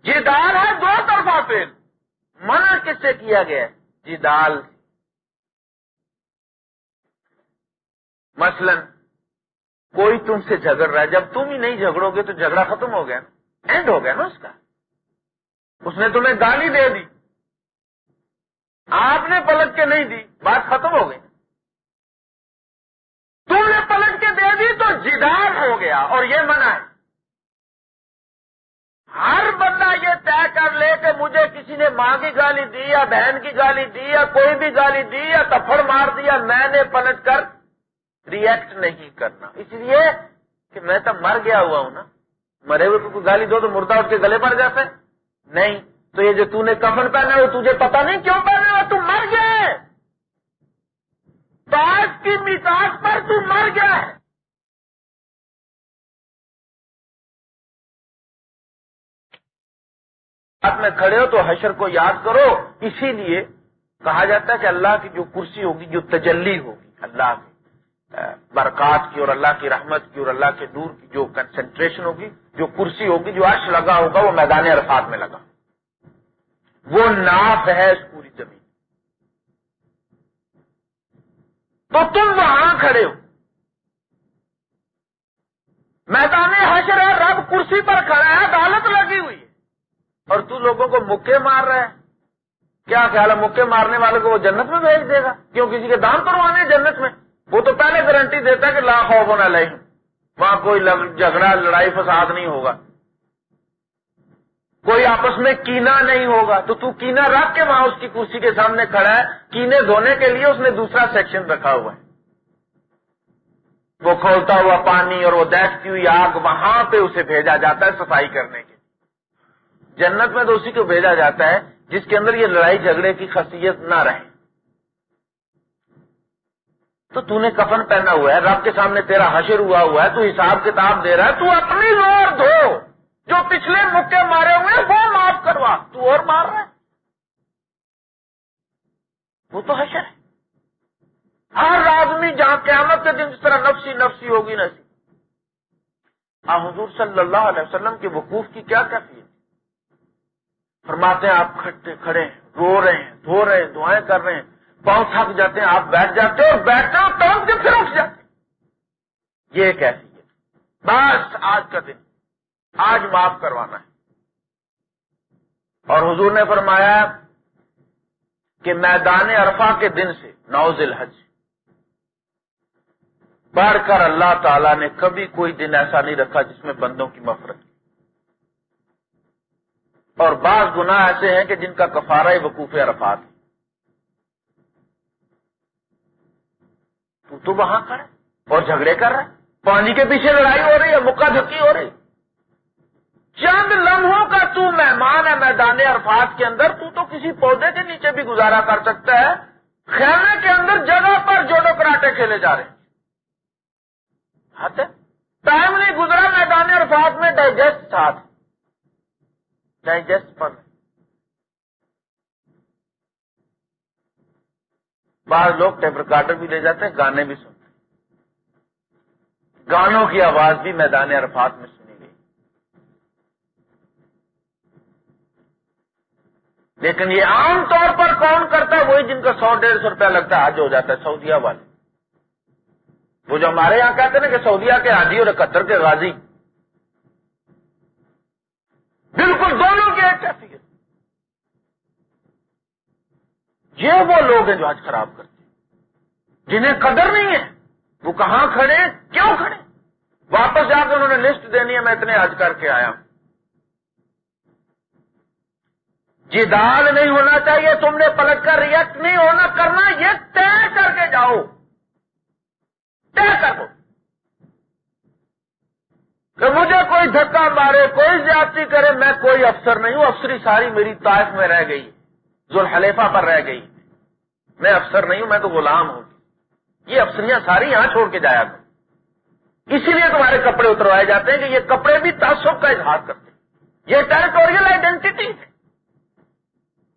جدال ہے، دو طرفہ فیل۔ منع کس سے کیا گیا؟ جدال۔ مثلا، کوئی تم سے جھگڑ رہا ہے۔ جب تم ہی نہیں جھگڑو گے تو جھگڑا ختم ہو گیا۔ اینڈ ہو گیا نا اس کا۔ اس نے تمہیں گالی دے دی۔ آپ نے پلٹ کے نہیں دی۔ بات ختم ہو گئی۔ تم نے پلٹ کے دے دی تو جدار ہو گیا اور یہ منع ہے۔ ہر بندہ یہ طے کر لے کہ مجھے کسی نے ماں کی گالی دی یا بہن کی گالی دی یا کوئی بھی گالی دی یا تفڑ مار دیا میں نے پلٹ کر ریئیکٹ نہیں کرنا۔ اس لیے کہ میں تو مر گیا ہوا ہوں نا۔ مرے ہوئے کو گالی دو تو مردہ اس کے گلے پڑ جاتا ہے نہیں، تو یہ جو تو نے کفن پہنا وہ تجھے پتا نہیں کیوں پہنا ہوا؟ تو مر گیا۔ تاج کی مٹاس پر تو مر گیا۔ ہے آپ میں کھڑے ہو تو حشر کو یاد کرو۔ اسی لیے کہا جاتا ہے کہ اللہ کی جو کرسی ہوگی، جو تجلی ہوگی، اللہ کی برکات کی اور اللہ کی رحمت کی اور اللہ کے نور کی جو کنسنٹریشن ہوگی، جو کرسی ہوگی، جو عرش لگا ہوگا، وہ میدان عرفات میں لگا۔ وہ ناف ہے اس پوری زمین۔ تو تم وہاں کھڑے ہو۔ میدان حشر ہے، رب کرسی پر کھڑا ہے، عدالت لگی ہوئی ہے۔ اور تو لوگوں کو مکے مار رہے ہیں کیا خیال ہے، مکے مارنے والے کو وہ جنت میں بھیج دے گا؟ کیوں کسی کے دام کروانے جنت میں؟ وہ تو پہلے گارنٹی دیتا ہے کہ لاکھ خوف ہونا لے وہاں کوئی جھگڑا، لڑائی، فساد نہیں ہوگا۔ کوئی آپس میں کینا نہیں ہوگا۔ تو تو کینا رکھ کے وہاں اس کی کرسی کے سامنے کھڑا ہے۔ کینے دھونے کے لیے اس نے دوسرا سیکشن رکھا ہوا ہے۔ وہ کھولتا ہوا پانی اور وہ دیکھتی ہوئی آگ وہاں پہ اسے بھیجا جاتا ہے صفائی کرنے کے جنت میں تو اسی کو بھیجا جاتا ہے جس کے اندر یہ لڑائی جھگڑے کی خاصیت نہ رہے۔ تو تو نے کفن پہنا ہوا ہے رب کے سامنے تیرا حشر ہوا ہوا ہے تو حساب کتاب دے رہا ہے تو اپنی زور دھو جو پچھلے مکے مارے ہوئے وہ معاف کروا تو اور مار رہا ہے وہ تو حشر ہے ہر آدمی جہاں قیامت کے دن جس طرح نفسی نفسی ہوگی نسی آ حضور صلی اللہ علیہ وسلم کے وقوف کی کیا کیفیت فرماتے ہیں آپ کھڑے کھڑے ہیں رو رہے ہیں دھو رہے ہیں دعائیں کر رہے ہیں پاؤں تھک جاتے ہیں، آپ بیٹھ جاتے اور بیٹھتے ہو تو پھر اٹھ جاتے یہ کیسی ہے بس آج کا دن۔ آج معاف کروانا ہے۔ اور حضور نے فرمایا کہ میدان عرفہ کے دن سے نوز الحج۔ بڑھ کر اللہ تعالی نے کبھی کوئی دن ایسا نہیں رکھا جس میں بندوں کی مفرت اور بعض گناہ ایسے ہیں کہ جن کا کفارہ وقوف عرفات ہے۔ تو تو وہاں کھڑے اور جھگڑے کر رہے پانی کے پیچھے لڑائی ہو رہی ہے، مکہ دھکی ہو رہی۔ چند لمحوں کا تو مہمان ہے میدان عرفات کے اندر، تو تو کسی پودے کے نیچے بھی گزارا کر سکتا ہے۔ خیمے کے اندر جگہ پر جوڑو کراٹے کھیلے جا رہے۔ ہیں ٹائم نہیں گزرا میدان عرفات میں، ڈائجسٹ تھا۔ ڈائجسٹ پر بعض لوگ ٹیپ ریکارڈر بھی لے جاتے ہیں، گانے بھی سنتے ہیں۔ گانوں کی آواز بھی میدان عرفات میں سنی گئی۔ لیکن یہ عام طور پر کون کرتا ہے؟ وہی جن کا سو ڈیڑھ سو روپیہ لگتا ہے آج ہو جاتا ہے، سعودیہ والے۔ وہ جو ہمارے یہاں کہتے ہیں نا کہ سعودیہ کے حاجی اور قطر کے غازی۔ بالکل دونوں کی ایک کیفیت یہ وہ لوگ ہیں جو آج خراب کرتے ہیں۔ جنہیں قدر نہیں ہے، وہ کہاں کھڑے کیوں کھڑے واپس جا کے انہوں نے لسٹ دینی ہے، میں اتنے آج کر کے آیا ہوں۔ جدال نہیں ہونا چاہیے، تم نے پلٹ کر ریئیکٹ نہیں ہونا، کرنا یہ طے کر کے جاؤ۔ طے کر دو۔ کہ مجھے کوئی دھکا مارے، کوئی زیادتی کرے، میں کوئی افسر نہیں ہوں، افسری ساری میری طائف میں رہ گئی، ذوالحلیفہ پر رہ گئی۔ میں افسر نہیں ہوں، میں تو غلام ہوں۔ یہ افسریاں ساری یہاں چھوڑ کے جایا کروں اسی لیے تمہارے کپڑے اتروائے جاتے ہیں کہ یہ کپڑے بھی تعصب کا اظہار کرتے ہیں۔ یہ ٹیریٹوریل آئیڈینٹی ہے۔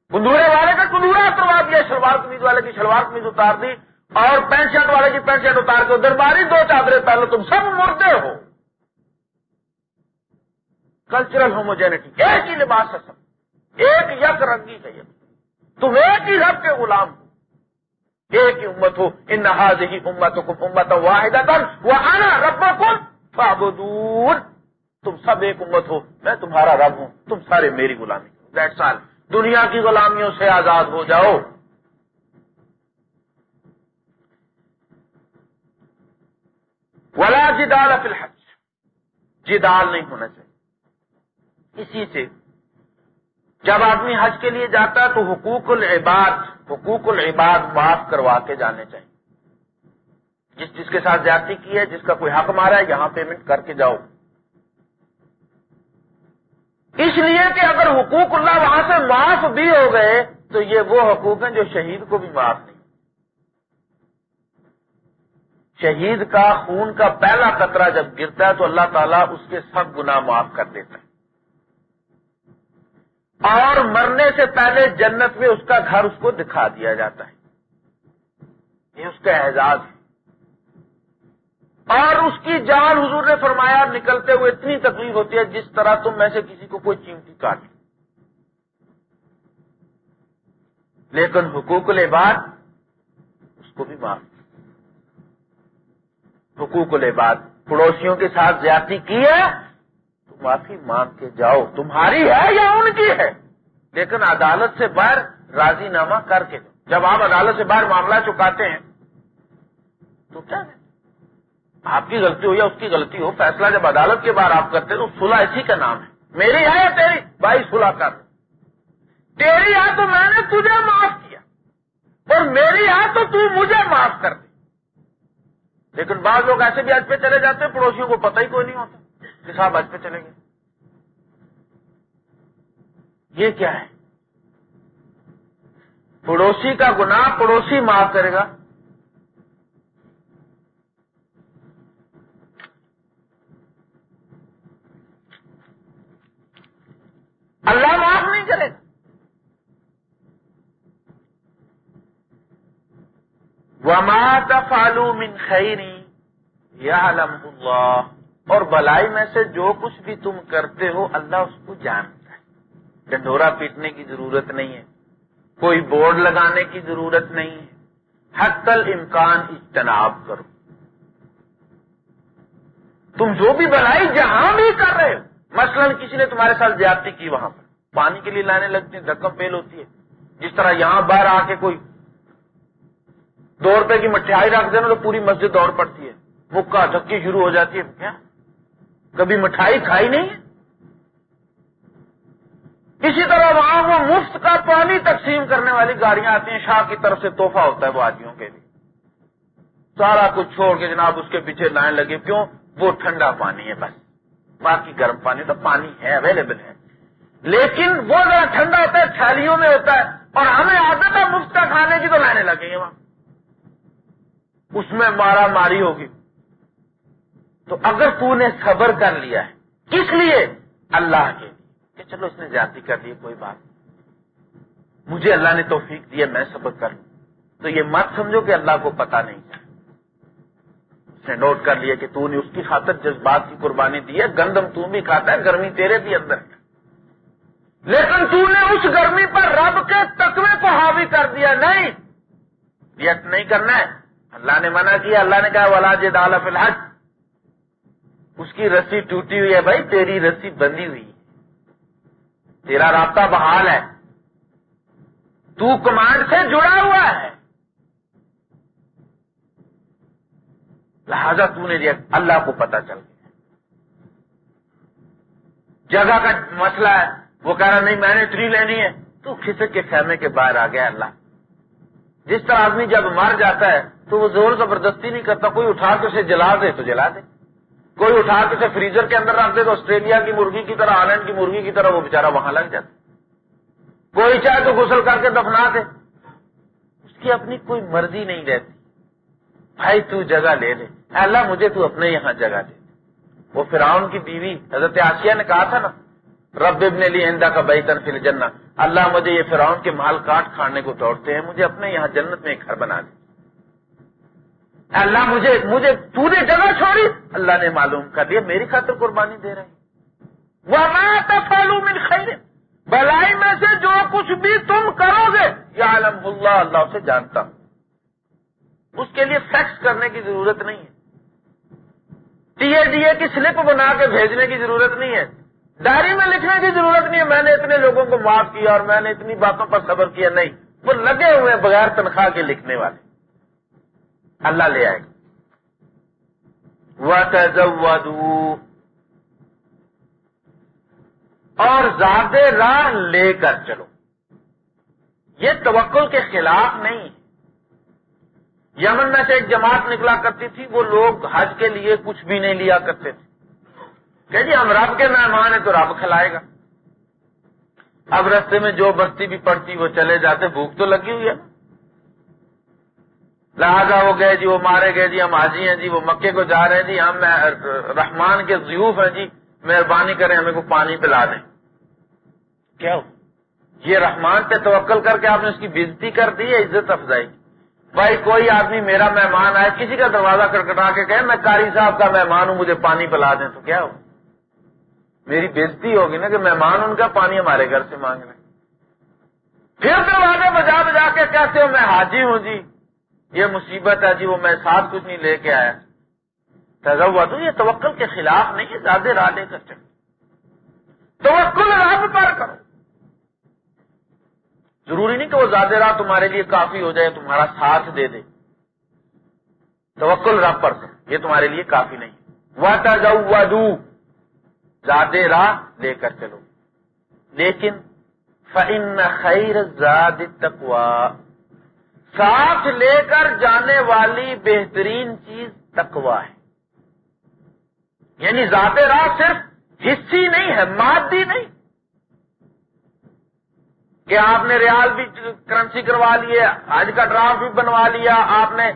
کندورے والے کا کندورا اتروا دیا، شلوار قمیض والے کی شلوار قمیض اتار دی اور پینٹ شرٹ والے کی پینٹ شرٹ اتار کے درباری دو چادریں پہلے تم سب مردے ہو۔ کلچرل ہوموجینٹی ایک ہی لباس ہے سب۔ ایک یک رنگی کا یہ۔ تم ایک ہی رب کے غلام ہو۔ ایک ہی امت ہو، ان نہاد ہی امت کو امت واحد وہ آنا رب کو تم سب ایک امت ہو، میں تمہارا رب ہوں، تم سارے میری غلامی۔ دیٹ سال دنیا کی غلامیوں سے آزاد ہو جاؤ۔ ولا جدال فی الحج۔ جدال نہیں ہونا چاہیے۔ اسی سے جب آدمی حج کے لیے جاتا ہے تو حقوق العباد حقوق العباد معاف کروا کے جانے چاہیے۔ جس جس کے ساتھ زیادتی کی ہے، جس کا کوئی حق مارا ہے، یہاں پیمنٹ کر کے جاؤ۔ اس لیے کہ اگر حقوق اللہ وہاں سے معاف بھی ہو گئے، تو یہ وہ حقوق ہیں جو شہید کو بھی معاف نہیں۔ شہید کا خون کا پہلا قطرہ جب گرتا ہے، تو اللہ تعالیٰ اس کے سب گنا معاف کر دیتا ہے۔ اور مرنے سے پہلے جنت میں اس کا گھر اس کو دکھا دیا جاتا ہے۔ یہ اس کا اعزاز ہے۔ اور اس کی جان حضور نے فرمایا، نکلتے ہوئے اتنی تکلیف ہوتی ہے جس طرح تم میں سے کسی کو کوئی چیمٹی کاٹ لیکن حقوق العباد اس کو بھی معاف۔ حقوق العباد، پڑوسیوں کے ساتھ زیادتی کی ہے تو معافی مانگ کے جاؤ۔ تمہاری ہے یا ان کی ہے؟ لیکن عدالت سے باہر راضی نامہ کر کے جب آپ عدالت سے باہر معاملہ چکاتے ہیں، تو کیا ہے؟ آپ کی غلطی ہو یا اس کی غلطی ہو، فیصلہ جب عدالت کے باہر آپ کرتے تو صلح اسی کا نام ہے۔ میری ہے یا تیری؟ بھائی صلح کر۔ تیری ہے تو میں نے تجھے معاف کیا۔ اور میری ہے تو تو مجھے معاف کر دے۔ لیکن بعض لوگ ایسے بھی آج پہ چلے جاتے ہیں، پڑوسیوں کو پتہ ہی کوئی نہیں ہوتا۔ کہ صاحب آج پہ چلے گئے یہ کیا ہے؟ پڑوسی کا گناہ پڑوسی معاف کرے گا۔ اللہ معاف نہیں کرے گا۔ وما فالو من خیری یا اللہ اور بلائی میں سے جو کچھ بھی تم کرتے ہو، اللہ اس کو جانتا ہے۔ ڈنڈورا پیٹنے کی ضرورت نہیں ہے۔ کوئی بورڈ لگانے کی ضرورت نہیں ہے۔ حت امکان اجتناب کرو۔ تم جو بھی بلائی جہاں بھی کر رہے ہو، مثلا کسی نے تمہارے ساتھ زیادتی کی وہاں پر، پانی کے لیے لانے لگتی ہیں دھکم پیل ہوتی ہے۔ جس طرح یہاں باہر آ کے کوئی دو روپے کی مٹھائی رکھ دینا تو پوری مسجد دوڑ پڑتی ہے۔ مکہ دھکی شروع ہو جاتی ہے۔ کیا؟ کبھی مٹھائی کھائی نہیں اسی طرح وہاں وہ مفت کا پانی تقسیم کرنے والی گاڑیاں آتی ہیں، شاہ کی طرف سے توحفہ ہوتا ہے وہ آدمیوں کے لیے۔ سارا کچھ چھوڑ کے جناب اس کے پیچھے لائن لگے، کیوں؟ وہ ٹھنڈا پانی ہے بس۔ باقی گرم پانی تو پانی ہے اویلیبل ہے۔ لیکن وہ ذرا ٹھنڈا ہوتا ہے تھیلیوں میں ہوتا ہے، اور ہمیں عادت ہے مفت کا کھانے کی تو لانے لگیں گے وہاں۔ اس میں مارا ماری ہوگی۔ تو اگر تو نے صبر کر لیا ہے، کس لیے؟ اللہ کے کہ چلو اس نے زیادتی کر لی کوئی بات مجھے اللہ نے توفیق دی ہے، میں صبر کر لوں۔ تو یہ مت سمجھو کہ اللہ کو پتا نہیں اس نے نوٹ کر لیا کہ تو نے اس کی خاطر جذبات کی قربانی دی ہے، گندم تو بھی کھاتا ہے، گرمی تیرے بھی اندر ہے۔ لیکن تو نے اس گرمی پر رب کے تقوی کو حاوی کر دیا، نہیں۔ یت نہیں کرنا ہے۔ اللہ نے منع کیا، اللہ نے کہا، ولا جال فی الحج۔ کی رسی ٹوٹی ہوئی ہے بھائی، تیری رسی بندی ہوئی۔ تیرا رابطہ بحال ہے۔ تو کمانڈ سے جڑا ہوا ہے۔ لہذا تو نے اللہ کو پتا چل گیا۔ جگہ کا مسئلہ ہے۔ وہ کہہ رہا نہیں، میں نے ٹری لینی ہے۔ تو کھسک کے خیمے کے باہر آ گیا اللہ۔ جس طرح آدمی جب مر جاتا ہے، تو وہ زور زبردستی نہیں کرتا، کوئی اٹھا کے اسے جلا دے تو جلا دے۔ کوئی اٹھا کے اسے فریزر کے اندر رکھ دے تو آسٹریلیا کی مرغی کی طرح، آلینڈ کی مرغی کی طرح وہ بےچارا وہاں لگ جاتا کوئی چاہے تو غسل کر کے دفنا دے۔ اس کی اپنی کوئی مرضی نہیں رہتی۔ بھائی تو جگہ لے لے۔ اللہ، مجھے تو اپنے یہاں جگہ دے۔ وہ فراؤن کی بیوی، حضرت آسیہ نے کہا تھا نا، رب ابن علی اندا کا بئی تنفیل جنت اللہ مجھے یہ فراؤن کے مال کاٹ کھانے کو توڑتے ہیں، مجھے اپنے یہاں جنت میں ایک گھر بنا دے۔ اللہ مجھے مجھے تو نے جگہ چھوڑی۔ اللہ نے معلوم کر دیا، میری خاطر قربانی دے رہے وہ میں خیر بلائی میں سے جو کچھ بھی تم کرو گے یا عالم اللہ اللہ سے جانتا۔ ہوں اس کے لیے فیکس کرنے کی ضرورت نہیں ہے۔ ٹی اے ڈی اے کی سلپ بنا کے بھیجنے کی ضرورت نہیں ہے۔ ڈائری میں لکھنے کی ضرورت نہیں ہے، میں نے اتنے لوگوں کو معاف کیا اور میں نے اتنی باتوں پر صبر کیا، نہیں۔ وہ لگے ہوئے بغیر تنخواہ کے لکھنے والے۔ اللہ لے آئے وہ اور زیادہ راہ لے کر چلو۔ یہ توکل کے خلاف نہیں۔ یمن میں سے ایک جماعت نکلا کرتی تھی، وہ لوگ حج کے لیے کچھ بھی نہیں لیا کرتے تھے۔ کہ جی ہم رب کے مہمان ہیں تو رب کھلائے گا۔ اب رستے میں جو بستی بھی پڑتی وہ چلے جاتے، بھوک تو لگی ہوئی ہے۔ لہٰذا وہ گئے جی وہ مارے گئے جی ہم حاجی ہیں جی وہ مکے کو جا رہے ہیں جی ہم رحمان کے ضیوف ہیں جی مہربانی کریں ہمیں کو پانی پلا دیں۔ کیا یہ رحمان پہ توکل کر کے آپ نے اس کی بےزتی کر دی ہے عزت افزائی۔ بھائی کوئی آدمی میرا مہمان آئے کسی کا دروازہ کٹکھٹا کے کہے میں کاری صاحب کا مہمان ہوں مجھے پانی پلا دیں تو کیا ہو؟ میری بےزتی ہوگی نا کہ مہمان ان کا پانی ہمارے گھر سے مانگ لیں پھر دروازے بجا بجا کے کہتے ہو میں حاجی ہوں جی۔ یہ مصیبت ہے جی وہ میں ساتھ کچھ نہیں لے کے آیا۔ ہوا تو یہ توکل کے خلاف نہیں ہے، زیادہ راہ لے کر چلے توکل رب پر کرو۔ ضروری نہیں کہ وہ زیادہ راہ تمہارے لیے کافی ہو جائے، تمہارا ساتھ دے دے۔ توکل رب پر کرو، یہ تمہارے لیے کافی نہیں۔ واٹا جاؤ زیادہ راہ لے کر چلو۔ لیکن فن خیر زاد تکوا ساتھ لے کر جانے والی بہترین چیز تکوا ہے۔ یعنی ذات راہ صرف حصی نہیں ہے، مادی نہیں۔ کہ آپ نے ریال بھی کرنسی کروا لی آج کا ڈرافٹ بھی بنوا لیا، آپ نے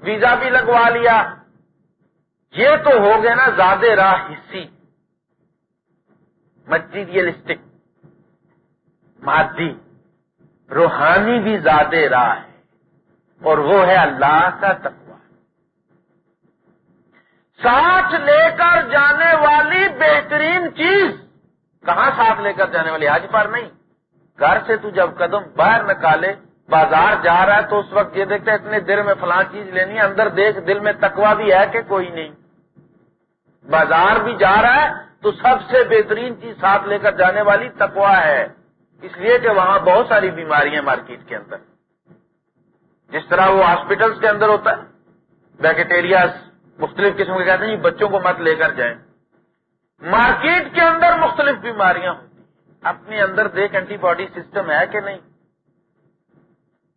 ویزا بھی لگوا لیا۔ یہ تو ہو گیا نا زیادہ راہ حصی۔ مٹیریلسٹک، مادی، روحانی بھی زیادہ راہ ہے۔ اور وہ ہے اللہ کا تقوی۔ ساتھ لے کر جانے والی بہترین چیز، کہاں ساتھ لے کر جانے والی؟ آج پر نہیں۔ گھر سے تو جب قدم باہر نکالے، بازار جا رہا ہے تو اس وقت یہ دیکھتا ہے، اتنے دیر میں فلاں چیز لینی ہے، اندر دیکھ دل میں تکوا بھی ہے کہ کوئی نہیں۔ بازار بھی جا رہا ہے تو سب سے بہترین چیز ساتھ لے کر جانے والی تکوا ہے۔ اس لیے کہ وہاں بہت ساری بیماریاں مارکیٹ کے اندر۔ جس طرح وہ ہاسپٹل کے اندر ہوتا ہے، بیکٹیریاز، مختلف قسم کے کہتے ہیں بچوں کو مت لے کر جائیں۔ مارکیٹ کے اندر مختلف بیماریاں ہوتی اپنے اندر دیکھ اینٹی باڈی سسٹم ہے کہ نہیں؟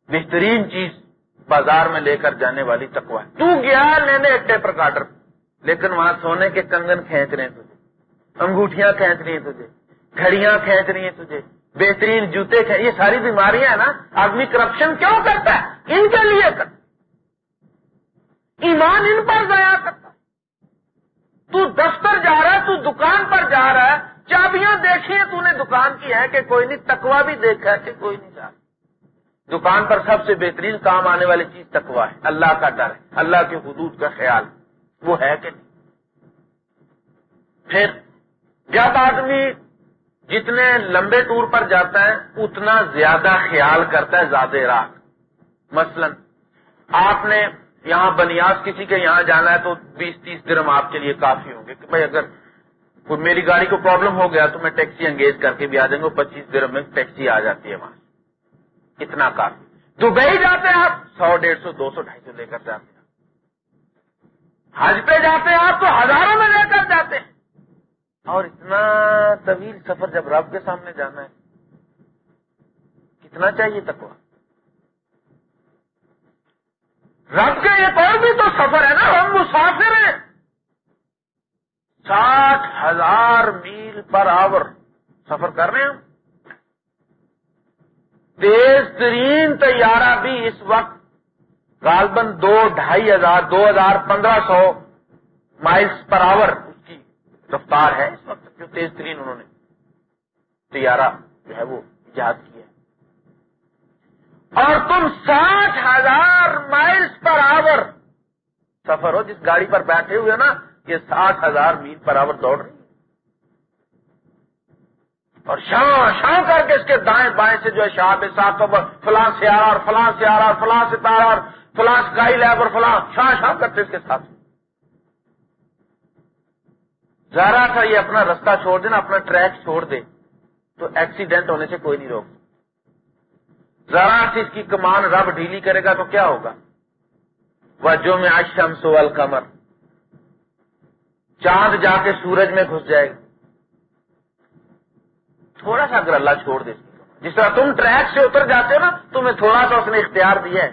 بہترین چیز بازار میں لے کر جانے والی تکوا ہے تو گیا لینے ایک ٹیپر کارڈر، لیکن وہاں سونے کے کنگن کھینچ رہے ہیں تجھے انگوٹھیاں کھینچ رہی ہیں تجھے گھڑیاں کھینچ رہی ہیں تجھے بہترین جوتے کھینچ یہ ساری بیماریاں ہیں نا، آدمی کرپشن کیوں کرتا ہے؟ ان کے لیے کرتا ایمان ان پر ضائع کرتا تو دفتر جا رہا ہے، تو دکان پر جا رہا ہے، چابیاں دیکھی ہیں، تو نے دکان کی ہے کہ کوئی نہیں تکوا بھی دیکھا ہے کہ کوئی نہیں جا دکان پر سب سے بہترین کام آنے والی چیز تکوا ہے، اللہ کا ڈر ہے، اللہ کے حدود کا خیال، وہ ہے کہ نہیں۔ پھر، جب آدمی جتنے لمبے ٹور پر جاتا ہے، اتنا زیادہ خیال کرتا ہے زیادہ رات مثلا، آپ نے یہاں بنیاد کسی کے یہاں جانا ہے تو بیس تیس درم آپ کے لیے کافی ہوں گے کہ بھائی اگر کوئی میری گاڑی کو پرابلم ہو گیا تو میں ٹیکسی انگیج کر کے بھی آ جائیں گے پچیس درم میں ٹیکسی آ جاتی ہے وہاں اتنا کافی۔ دبئی جاتے ہیں آپ، سو، ڈیڑھ سو، دو سو، ڈھائی سو لے کر جاتے ہیں۔ حج پہ جاتے ہیں آپ تو ہزاروں میں لے کر جاتے ہیں۔ اور اتنا طویل سفر جب رب کے سامنے جانا ہے، کتنا چاہیے تکوا رب کے ایک اور بھی تو سفر ہے نا، ہم مسافر ہیں۔ ساٹھ ہزار میل پر آور سفر کر رہے ہیں تیز ترین طیارہ بھی اس وقت غالباً دو، ڈھائی ہزار، دو ہزار پندرہ سو مائلس پر آور رفتار ہے اس وقت جو تیز ترین انہوں نے طیارہ جو ہے وہ ایجاد کیا اور تم ساٹھ ہزار مائلس پر آور سفر ہو، جس گاڑی پر بیٹھے ہوئے نا، یہ ساٹھ ہزار میل پر آور دوڑ رہی اور شاہ شاہ کر کے اس کے دائیں بائیں سے جو ہے شاہ پہ ساتھ فلاں سے اور فلاں سے اور فلاں ستارہ اور فلاں اسکائی لیب اور فلاں شاہ شاہ کرتے اس کے ساتھ۔ ذرا سا یہ اپنا رستہ چھوڑ دے نا، اپنا ٹریک چھوڑ دے، تو ایکسیڈنٹ ہونے سے کوئی نہیں روک ذرا سی اس کی کمان رب ڈھیلی کرے گا تو کیا ہوگا؟ وہ جو میں آشم سوال کمر چاند جا کے سورج میں گھس جائے گا۔ تھوڑا سا اگر اللہ چھوڑ دے جس طرح تم ٹریک سے اتر جاتے ہو نا، تمہیں تھوڑا سا اس نے اختیار دیا ہے۔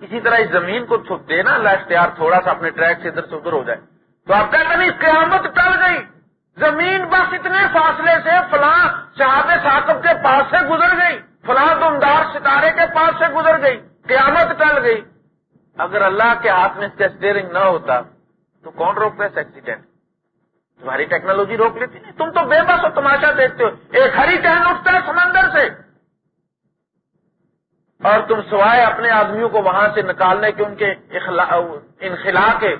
اسی طرح اس زمین کو دے نا، اللہ اختیار تھوڑا سا اپنے ٹریک سے ادھر سے ادھر ہو جائے۔ تو آپ کہتے نہیں، قیامت ٹل گئی۔ زمین بس اتنے فاصلے سے فلاں صحاب ثاقب کے پاس سے گزر گئی۔ فلاں دمدار ستارے کے پاس سے گزر گئی۔ قیامت ٹل گئی۔ اگر اللہ کے ہاتھ میں اس کا اسٹیئرنگ نہ ہوتا تو کون روکتا ہے ایکسیڈنٹ؟ تمہاری ٹیکنالوجی روک لیتی نہیں۔ تم تو بے بس ہو تماشا دیکھتے ہو۔ ایک ہری ٹہن اٹھتا ہے سمندر سے۔ اور تم سوائے اپنے آدمیوں کو وہاں سے نکالنے کے ان کے انخلا کے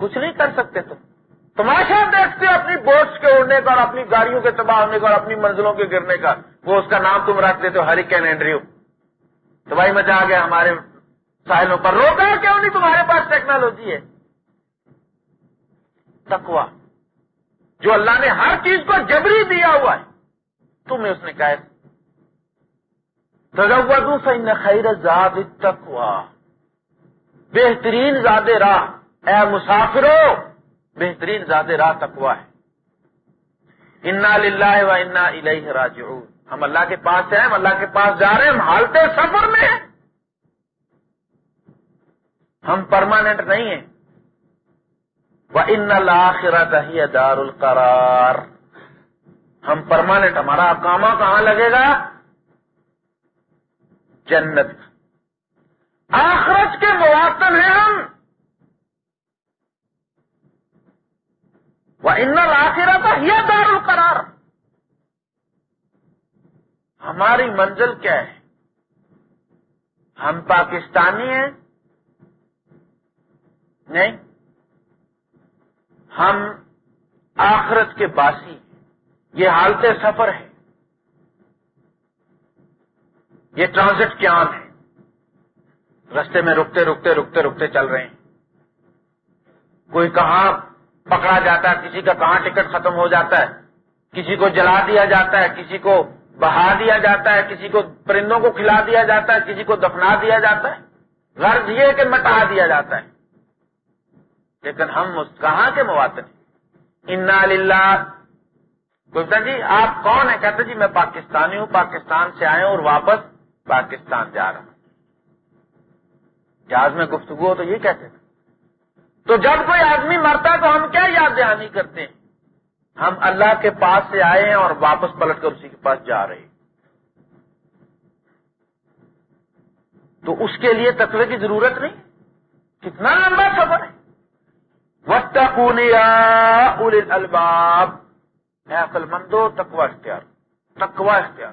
کچھ نہیں کر سکتے تم۔ تماشا دیکھتے اپنی بوٹس کے اڑنے کا اور اپنی گاڑیوں کے تباہ ہونے کا اور اپنی منزلوں کے گرنے کا۔ وہ اس کا نام تم رکھ دیتے ہو ہری کین اینڈریو تو بھائی مزہ آ گیا ہمارے ساحلوں پر۔ روکا کیوں نہیں؟ تمہارے پاس ٹیکنالوجی ہے۔ تکوا جو اللہ نے ہر چیز کو جبری دیا ہوا ہے۔ تمہیں اس نے کہا دوں سن خیر زاد تکوا بہترین زیادہ راہ۔ اے مسافرو، بہترین زیادہ راہ تکوا ہے۔ انا للہ و انا الیہ راجعون۔ ہم اللہ کے پاس ہیں، ہم اللہ کے پاس جا رہے ہیں، ہم حالتے سفر میں ہیں۔ ہم پرماننٹ نہیں ہیں۔ وہ ان لاخرت ہی دار القرار۔ ہم پرماننٹ ہمارا کاما کہاں لگے گا؟ جنت۔ آخرت کے مواتن ہیں ہم۔ وہ ان لاخرت ہی دار القرار۔ ہماری منزل کیا ہے؟ ہم پاکستانی ہیں؟ نہیں۔ ہم آخرت کے باسی یہ حالت سفر ہے۔ یہ ٹرانزٹ کیام ہے۔ رستے میں رکتے رکتے رکتے رکتے چل رہے ہیں۔ کوئی کہاں پکڑا جاتا ہے، کسی کا کہاں ٹکٹ ختم ہو جاتا ہے، کسی کو جلا دیا جاتا ہے، کسی کو بہا دیا جاتا ہے، کسی کو پرندوں کو کھلا دیا جاتا ہے، کسی کو دفنا دیا جاتا ہے۔ غرض یہ کہ مٹا دیا جاتا ہے۔ لیکن ہم کہاں کے مواتن انا للہ گلتا جی آپ کون ہیں؟ کہتے جی میں پاکستانی ہوں، پاکستان سے آئے ہوں اور واپس پاکستان جا رہا ہوں۔ جہاز میں گفتگو ہو تو یہ کہتے ہیں۔ تو جب کوئی آدمی مرتا تو ہم کیا یاد دہانی کرتے ہیں؟ ہم اللہ کے پاس سے آئے ہیں اور واپس پلٹ کر اسی کے پاس جا رہے ہیں۔ تو اس کے لیے تقوی کی ضرورت نہیں؟ کتنا لمبا سفر ہے۔ وقت الباب ہے عقل مندو تکوا اختیار تکوا اختیار۔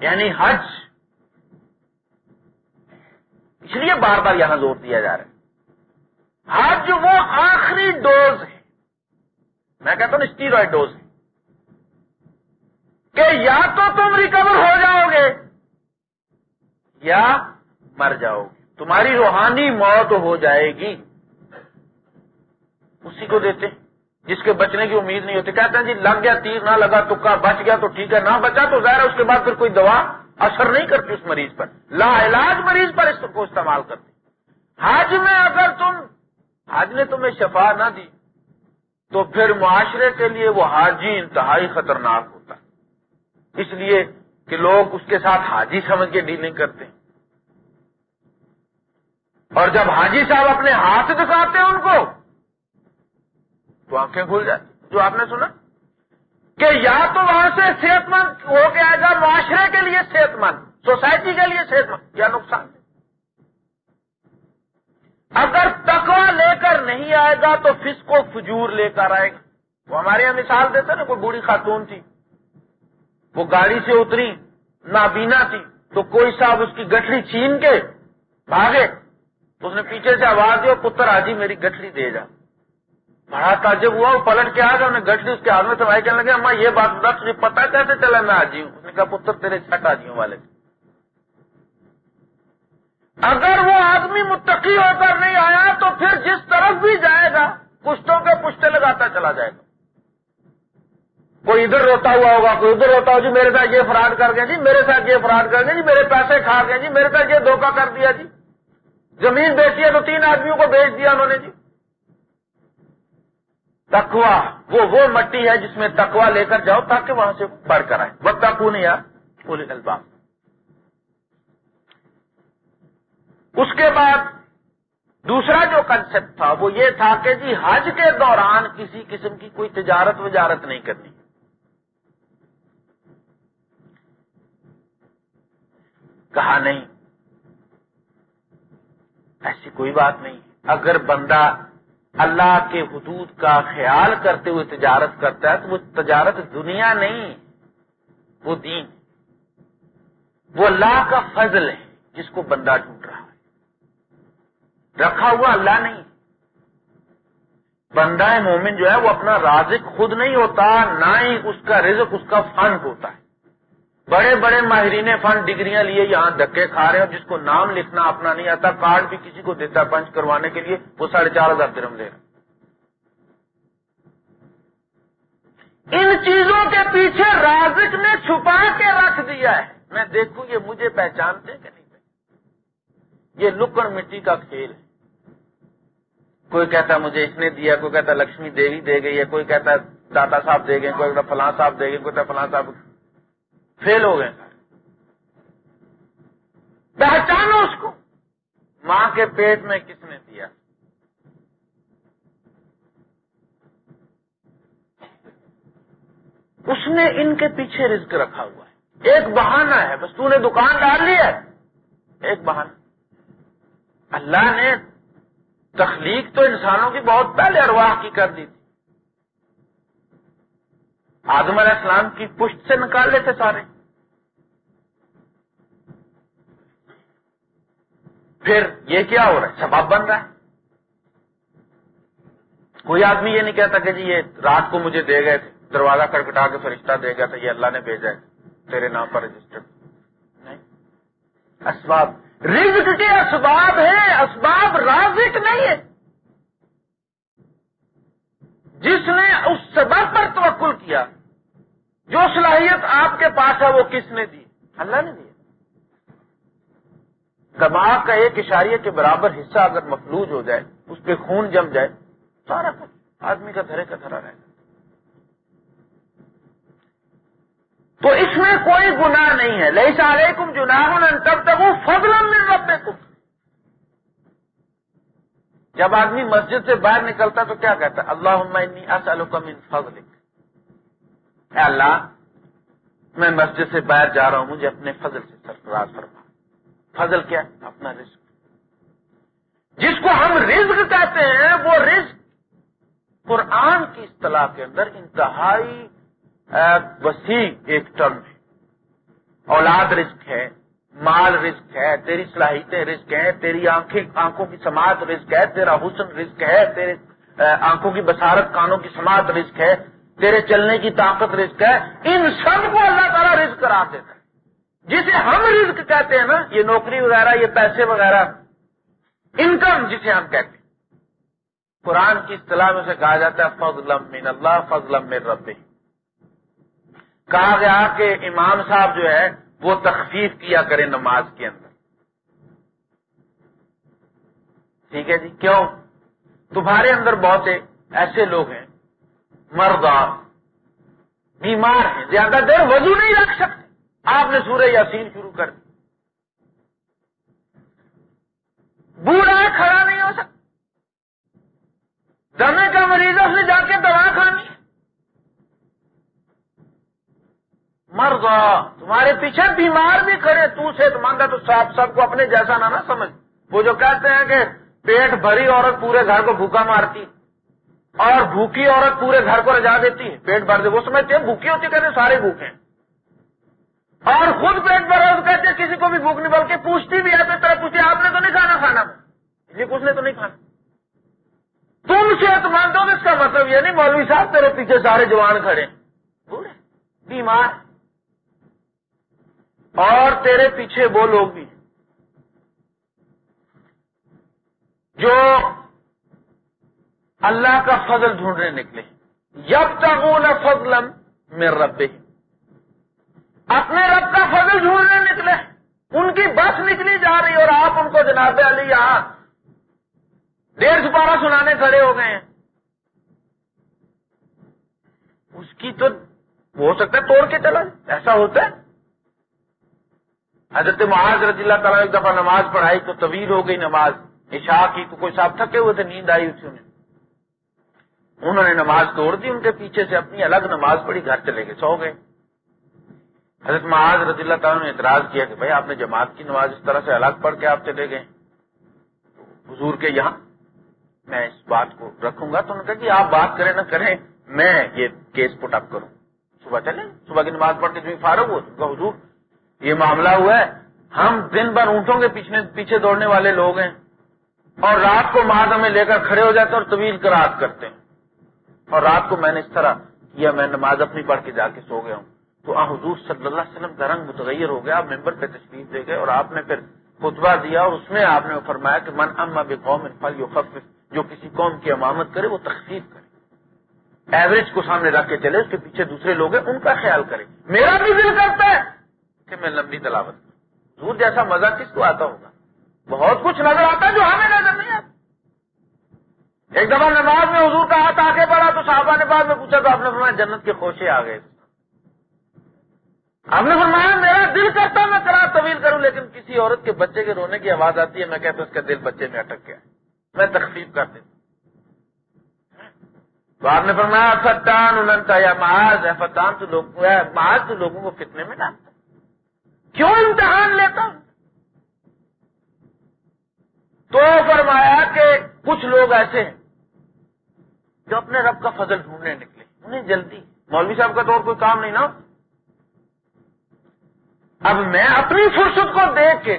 یعنی حج۔ اس لیے بار بار یہاں زور دیا جا رہا ہے۔ حج وہ آخری ڈوز ہے، میں کہتا ہوں اسٹیرائڈ ڈوز ہے۔ کہ یا تو تم ریکور ہو جاؤ گے یا مر جاؤ گے تمہاری روحانی موت ہو جائے گی۔ اسی کو دیتے جس کے بچنے کی امید نہیں ہوتی، کہتے ہیں جی لگ گیا، تیر نہ لگا، تکا بچ گیا تو ٹھیک ہے، نہ بچا تو ظاہر ہے اس کے بعد پھر کوئی دوا اثر نہیں کرتی اس مریض پر، لا علاج مریض پر اس کو استعمال کرتی۔ حج میں اگر تم، حج نے تمہیں شفا نہ دی، تو پھر معاشرے کے لیے وہ حاجی انتہائی خطرناک ہوتا۔ اس لیے کہ لوگ اس کے ساتھ حاجی سمجھ کے ڈیلنگ کرتے ہیں۔ اور جب حاجی صاحب اپنے ہاتھ دکھاتے ہیں ان کو، تو آنکھیں کھل جاتی۔ جو آپ نے سنا کہ یا تو وہاں سے صحت مند ہو کے آئے گا معاشرے کے لیے صحت مند سوسائٹی کے لیے صحت مند یا نقصان اگر تکوا لے کر نہیں آئے گا تو فس کو فجور لے کر آئے گا۔ وہ ہمارے یہاں مثال دیتے نا، کوئی بوڑھی خاتون تھی، وہ گاڑی سے اتری، نابینا تھی، تو کوئی صاحب اس کی گٹھڑی چھین کے بھاگے، تو اس نے پیچھے سے آواز دی پتر آجی میری گٹھڑی دے جا۔ بڑا تعجب ہوا، وہ پلٹ کے آ گیا انہیں گٹھڑی اس کے ہاتھ میں سمائی کہنے لگے اما یہ بات بتا تجھے پتا کیسے چلا، میں آجی ہوں۔ اس نے کہا پتر تیرے چھٹ آجیوں والے اگر وہ آدمی متقی ہو کر نہیں آیا، تو پھر جس طرف بھی جائے گا، پشتوں کے پشتے لگاتا چلا جائے گا۔ کوئی ادھر روتا ہوا ہوگا، کوئی ادھر روتا ہوا جی میرے ساتھ یہ فراڈ کر گیا جی میرے ساتھ یہ فراڈ کر گیا جی میرے پیسے کھا گئے جی میرے ساتھ یہ دھوکہ کر دیا جی۔ زمین بیچی ہے تو تین آدمیوں کو بیچ دیا انہوں نے جی۔ تکوا وہ وہ مٹی ہے جس میں تکوا لے کر جاؤ تاکہ وہاں سے پڑھ کر آئے۔ وہ تکو نہیں یار پولی اس کے بعد دوسرا جو کنسپٹ تھا، وہ یہ تھا کہ جی حج کے دوران کسی قسم کی کوئی تجارت وجارت نہیں کرنی۔ کہا نہیں، ایسی کوئی بات نہیں۔ اگر بندہ اللہ کے حدود کا خیال کرتے ہوئے تجارت کرتا ہے تو وہ تجارت دنیا نہیں، وہ دین۔ وہ اللہ کا فضل ہے، جس کو بندہ ڈھونڈ رہا ہے۔ رکھا ہوا اللہ نہیں۔ بندہ مومن جو ہے، وہ اپنا رازق خود نہیں ہوتا، نہ ہی اس کا رزق، اس کا فنڈ ہوتا ہے۔ بڑے بڑے ماہرین فنڈ ڈگریاں لیے یہاں دھکے کھا رہے ہیں جس کو نام لکھنا اپنا نہیں آتا، کارڈ بھی کسی کو دیتا، پنچ کروانے کے لیے وہ ساڑھے چار ہزار درم لے رہا ان چیزوں کے پیچھے رازق نے چھپا کے رکھ دیا ہے۔ میں دیکھوں، یہ مجھے پہچانتے کہ نہیں یہ لکڑ مٹی کا کھیل ہے۔ کوئی کہتا مجھے اس نے دیا، کوئی کہتا لکشمی دیوی دے گئی ہے، کوئی کہتا داتا صاحب دے گئے، کوئی کہتا فلاں صاحب دے گئے، کوئی کہتا فلاں صاحب فیل ہو گئے۔ پہچانو اس کو۔ ماں کے پیٹ میں کس نے دیا؟ اس نے ان کے پیچھے رزق رکھا ہوا ہے۔ ایک بہانہ ہے، بس تو نے دکان ڈال لی ہے۔ ایک بہانہ۔ اللہ نے تخلیق تو انسانوں کی بہت پہلے ارواح کی کر دی تھی۔ آدم علیہ السلام کی پشت سے نکال لیتے سارے۔ پھر یہ کیا ہو رہا ہے؟ سباب بن رہا ہے۔ کوئی آدمی یہ نہیں کہتا کہ جی یہ رات کو مجھے دے گئے تھے، دروازہ کٹکھٹا کے فرشتہ دے گیا تھا، یہ اللہ نے بھیجا ہے، تیرے نام پر رجسٹر۔ نہیں۔ اسباب۔ رزق کے اسباب ہیں، اسباب رازق نہیں ہے جس نے اس سبب پر توکل کیا جو صلاحیت آپ کے پاس ہے وہ کس نے دی؟ اللہ نے دی دماغ کا ایک اشاریہ کے برابر حصہ اگر مفلوج ہو جائے، اس پہ خون جم جائے، سارا کچھ آدمی کا دھرے کا دھرا رہے گا۔ تو اس میں کوئی گناہ نہیں ہے۔ لئی سارے کم تب تک وہ فضل مل ربے جب آدمی مسجد سے باہر نکلتا تو کیا کہتا اللہ ہے اللہ من فضلک۔ اے اللہ، میں مسجد سے باہر جا رہا ہوں، مجھے اپنے فضل سے سرفراز فرما۔ فضل کیا؟ اپنا رزق۔ جس کو ہم رزق کہتے ہیں، وہ رزق قرآن کی اصطلاح کے اندر انتہائی وسیع ایک ٹرم ہے۔ اولاد رزق ہے، مال رزق ہے، تیری صلاحیتیں رزق ہیں، تیری آنکھیں، آنکھوں کی سماعت رزق ہے، تیرا حسن رزق ہے، تیرے آنکھوں کی بسارت کانوں کی سماعت رزق ہے۔ تیرے چلنے کی طاقت رزق ہے، ان سب کو اللہ تعالیٰ رزق کرا دیتا ہے۔ جسے ہم رزق کہتے ہیں نا، یہ نوکری وغیرہ، یہ پیسے وغیرہ انکم جسے ہم کہتے ہیں۔ قرآن کی اصطلاح میں سے کہا جاتا ہے فضل من اللہ فضل من رب کہا گیا کہ امام صاحب جو ہے، وہ تخفیف کیا کرے نماز کے اندر۔ ٹھیک ہے جی کیوں؟ تمہارے اندر بہت ایسے لوگ ہیں مرد بیمار ہیں۔ زیادہ دیر وضو نہیں رکھ سکتے۔ آپ نے سورہ یاسین شروع کر دی بوڑھا کھڑا نہیں ہو سکتا۔ دمے کا مریض اس نے جا کے دوا کھانی۔ مرد تمہارے پیچھے بیمار بھی کھڑے۔ تو صحت مند ہے تو سب سب کو اپنے جیسا نہ نہ سمجھ۔ وہ جو کہتے ہیں کہ پیٹ بھری عورت پورے گھر کو بھوکا مارتی۔ اور بھوکی عورت پورے گھر کو رجا دیتی ہے پیٹ بھر دے۔ وہ سمجھتے ہیں بھوکی ہوتی کہتے سارے بھوکے اور خود پیٹ بھر کہتے کسی کو بھی بھوک نہیں، بلکہ پوچھتی بھی ہے، تو طرح پوچھتی آپ نے تو نہیں کھانا کھانا؟ یہ کچھ نے تو نہیں کھانا۔ تم صحت مند ہو، اس کا مطلب یہ نہیں، مولوی صاحب تیرے پیچھے سارے جوان کھڑے بیمار۔ اور تیرے پیچھے وہ لوگ بھی جو اللہ کا فضل ڈھونڈنے نکلے۔ جب تک وہ نہ فضلم میں رب اپنے رب کا فضل ڈھونڈنے نکلے۔ ان کی بس نکلی جا رہی اور آپ ان کو جناب علی یہاں ڈیڑھ سپارہ سنانے کھڑے ہو گئے ہیں۔ اس کی تو ہو سکتا ہے توڑ کے چلا ایسا ہوتا ہے۔ حضرت معاذ رضی اللہ تعالیٰ ایک دفعہ نماز پڑھائی تو طویل ہو گئی نماز۔ عشاء کی تو کوئی صاحب تھکے ہوئے تھے، نیند آئی تھی انہیں انہوں نے نماز توڑ دی، ان کے پیچھے سے اپنی الگ نماز پڑھی، گھر چلے گئے، سو گئے۔ حضرت معاذ رضی اللہ تعالیٰ نے اعتراض کیا کہ بھائی، آپ نے جماعت کی نماز اس طرح سے الگ پڑھ کے آپ چلے گئے۔ حضور کے یہاں میں اس بات کو رکھوں گا۔ تو انہوں نے کہا کہ آپ بات کریں نہ کریں، میں یہ کیس پٹ اپ کروں۔ صبح چلے، صبح کی نماز پڑھ کے جو فارغ ہو تو حضور، یہ معاملہ ہوا ہے۔ ہم دن بھر اونٹوں کے پیچھے پیچھے دوڑنے والے لوگ ہیں اور رات کو ماد ہمیں لے کر کھڑے ہو جاتے ہیں اور طویل کراط کرتے ہیں۔ اور رات کو میں نے اس طرح کیا، میں نماز اپنی پڑھ کے جا کے سو گیا ہوں۔ تو آ حضور صلی اللہ علیہ وسلم کا رنگ متغیر ہو گیا، آپ ممبر پہ تشریف دے گئے اور آپ نے پھر خطبہ دیا اور اس میں آپ نے فرمایا کہ من اما بے قوم فل جو کسی قوم کی امامت کرے وہ تخفیف کرے۔ ایوریج کو سامنے رکھ کے چلے، اس کے پیچھے دوسرے لوگ ہیں، ان کا خیال کرے۔ میرا بھی دل کرتا ہے کہ میں لمبی تلاوت حضور جیسا مزہ کس کو آتا ہوگا؟ بہت کچھ نظر آتا ہے جو ہمیں نظر نہیں آتا۔ ایک دفعہ نماز میں حضور کا ہاتھ آگے بڑھا تو صحابہ نے بعد میں پوچھا تو آپ نے فرمایا جنت کے خوشے آ گئے۔ آپ نے فرمایا میرا دل کرتا میں کرا طویل کروں، لیکن کسی عورت کے بچے کے رونے کی آواز آتی ہے، میں کہتا ہوں اس کا دل بچے میں اٹک گیا۔ میں تخفیف کر دیتا تو آپ نے فرمایا، فتان انتا یا محاذ ہے فتان تو لوگ محاذ تو لوگوں کو کتنے میں ڈالتا کیوں امتحان لیتا؟ ہوں تو فرمایا کہ کچھ لوگ ایسے ہیں جو اپنے رب کا فضل ڈھونڈنے نکلے، انہیں جلدی۔ مولوی صاحب کا تو اور کوئی کام نہیں نا؟ اب میں اپنی فرصت کو دیکھ کے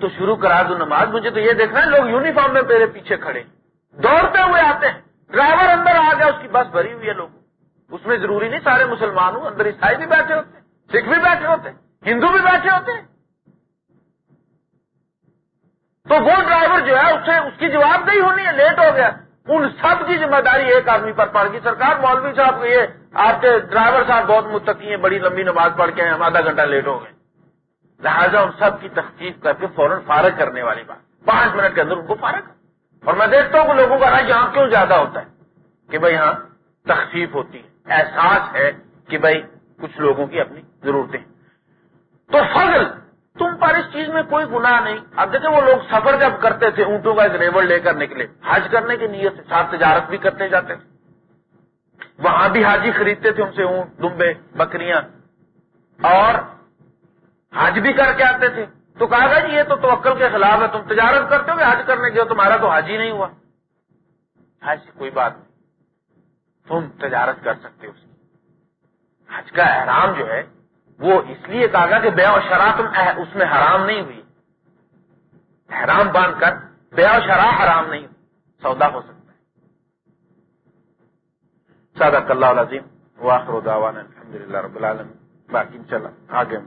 تو شروع کرا دوں نماز۔ مجھے تو یہ دیکھنا ہے، لوگ یونیفارم میں میرے پیچھے کھڑے دوڑتے ہوئے آتے ہیں۔ ڈرائیور اندر آ گیا، اس کی بس بھری ہوئی ہے لوگ اس میں ضروری نہیں، سارے مسلمان ہوں، اندر عیسائی بھی بیٹھے ہوتے ہیں، سکھ بھی بیٹھے ہوتے ہیں، ہندو بھی بیٹھے ہوتے ہیں۔ تو وہ ڈرائیور جو ہے، اسے اس کی جواب دہی ہونی ہے، لیٹ ہو گیا۔ ان سب کی ذمہ داری ایک آدمی پر پڑ گئی۔ سرکار مولوی صاحب کو یہ آپ کے ڈرائیور صاحب بہت متقی ہیں، بڑی لمبی نماز پڑھ کے ہم آدھا گھنٹہ لیٹ ہو گئے۔ لہٰذا ان سب کی تخفیف کر کے فوراً فارغ کرنے والی بات۔ پانچ منٹ کے اندر ان کو فارغ اور میں دیکھتا ہوں کہ لوگوں کا رائے یہاں کیوں زیادہ ہوتا ہے کہ بھائی یہاں تخفیف ہوتی ہے۔ احساس ہے کہ بھائی کچھ لوگوں کی اپنی ضرورتیں تو فضل تم پر اس چیز میں کوئی گناہ نہیں۔ اب دیکھیں وہ لوگ سفر جب کرتے تھے، اونٹوں کا ایک ریول لے کر نکلے۔ حج کرنے کی نیت سے، ساتھ تجارت بھی کرتے جاتے تھے۔ وہاں بھی حاجی خریدتے تھے ان سے اونٹ، دمبے، بکریاں۔ اور حج بھی کر کے آتے تھے۔ تو کہا گا جی یہ تو توکل کے خلاف ہے، تم تجارت کرتے ہو حج کرنے کے تمہارا تو حج ہی نہیں ہوا۔ حج کوئی بات نہیں۔ تم تجارت کر سکتے ہو۔ حج کا احرام جو ہے وہ اس لیے کہا کہ بے و شرح تم اس میں حرام نہیں ہوئی۔ حرام باندھ کر بے و شرح حرام نہیں سودا ہو سکتا ہے۔ سادہ اللہ عظیم واخر دعوانا الحمد للہ رب العالمین۔ باقی چلا آگے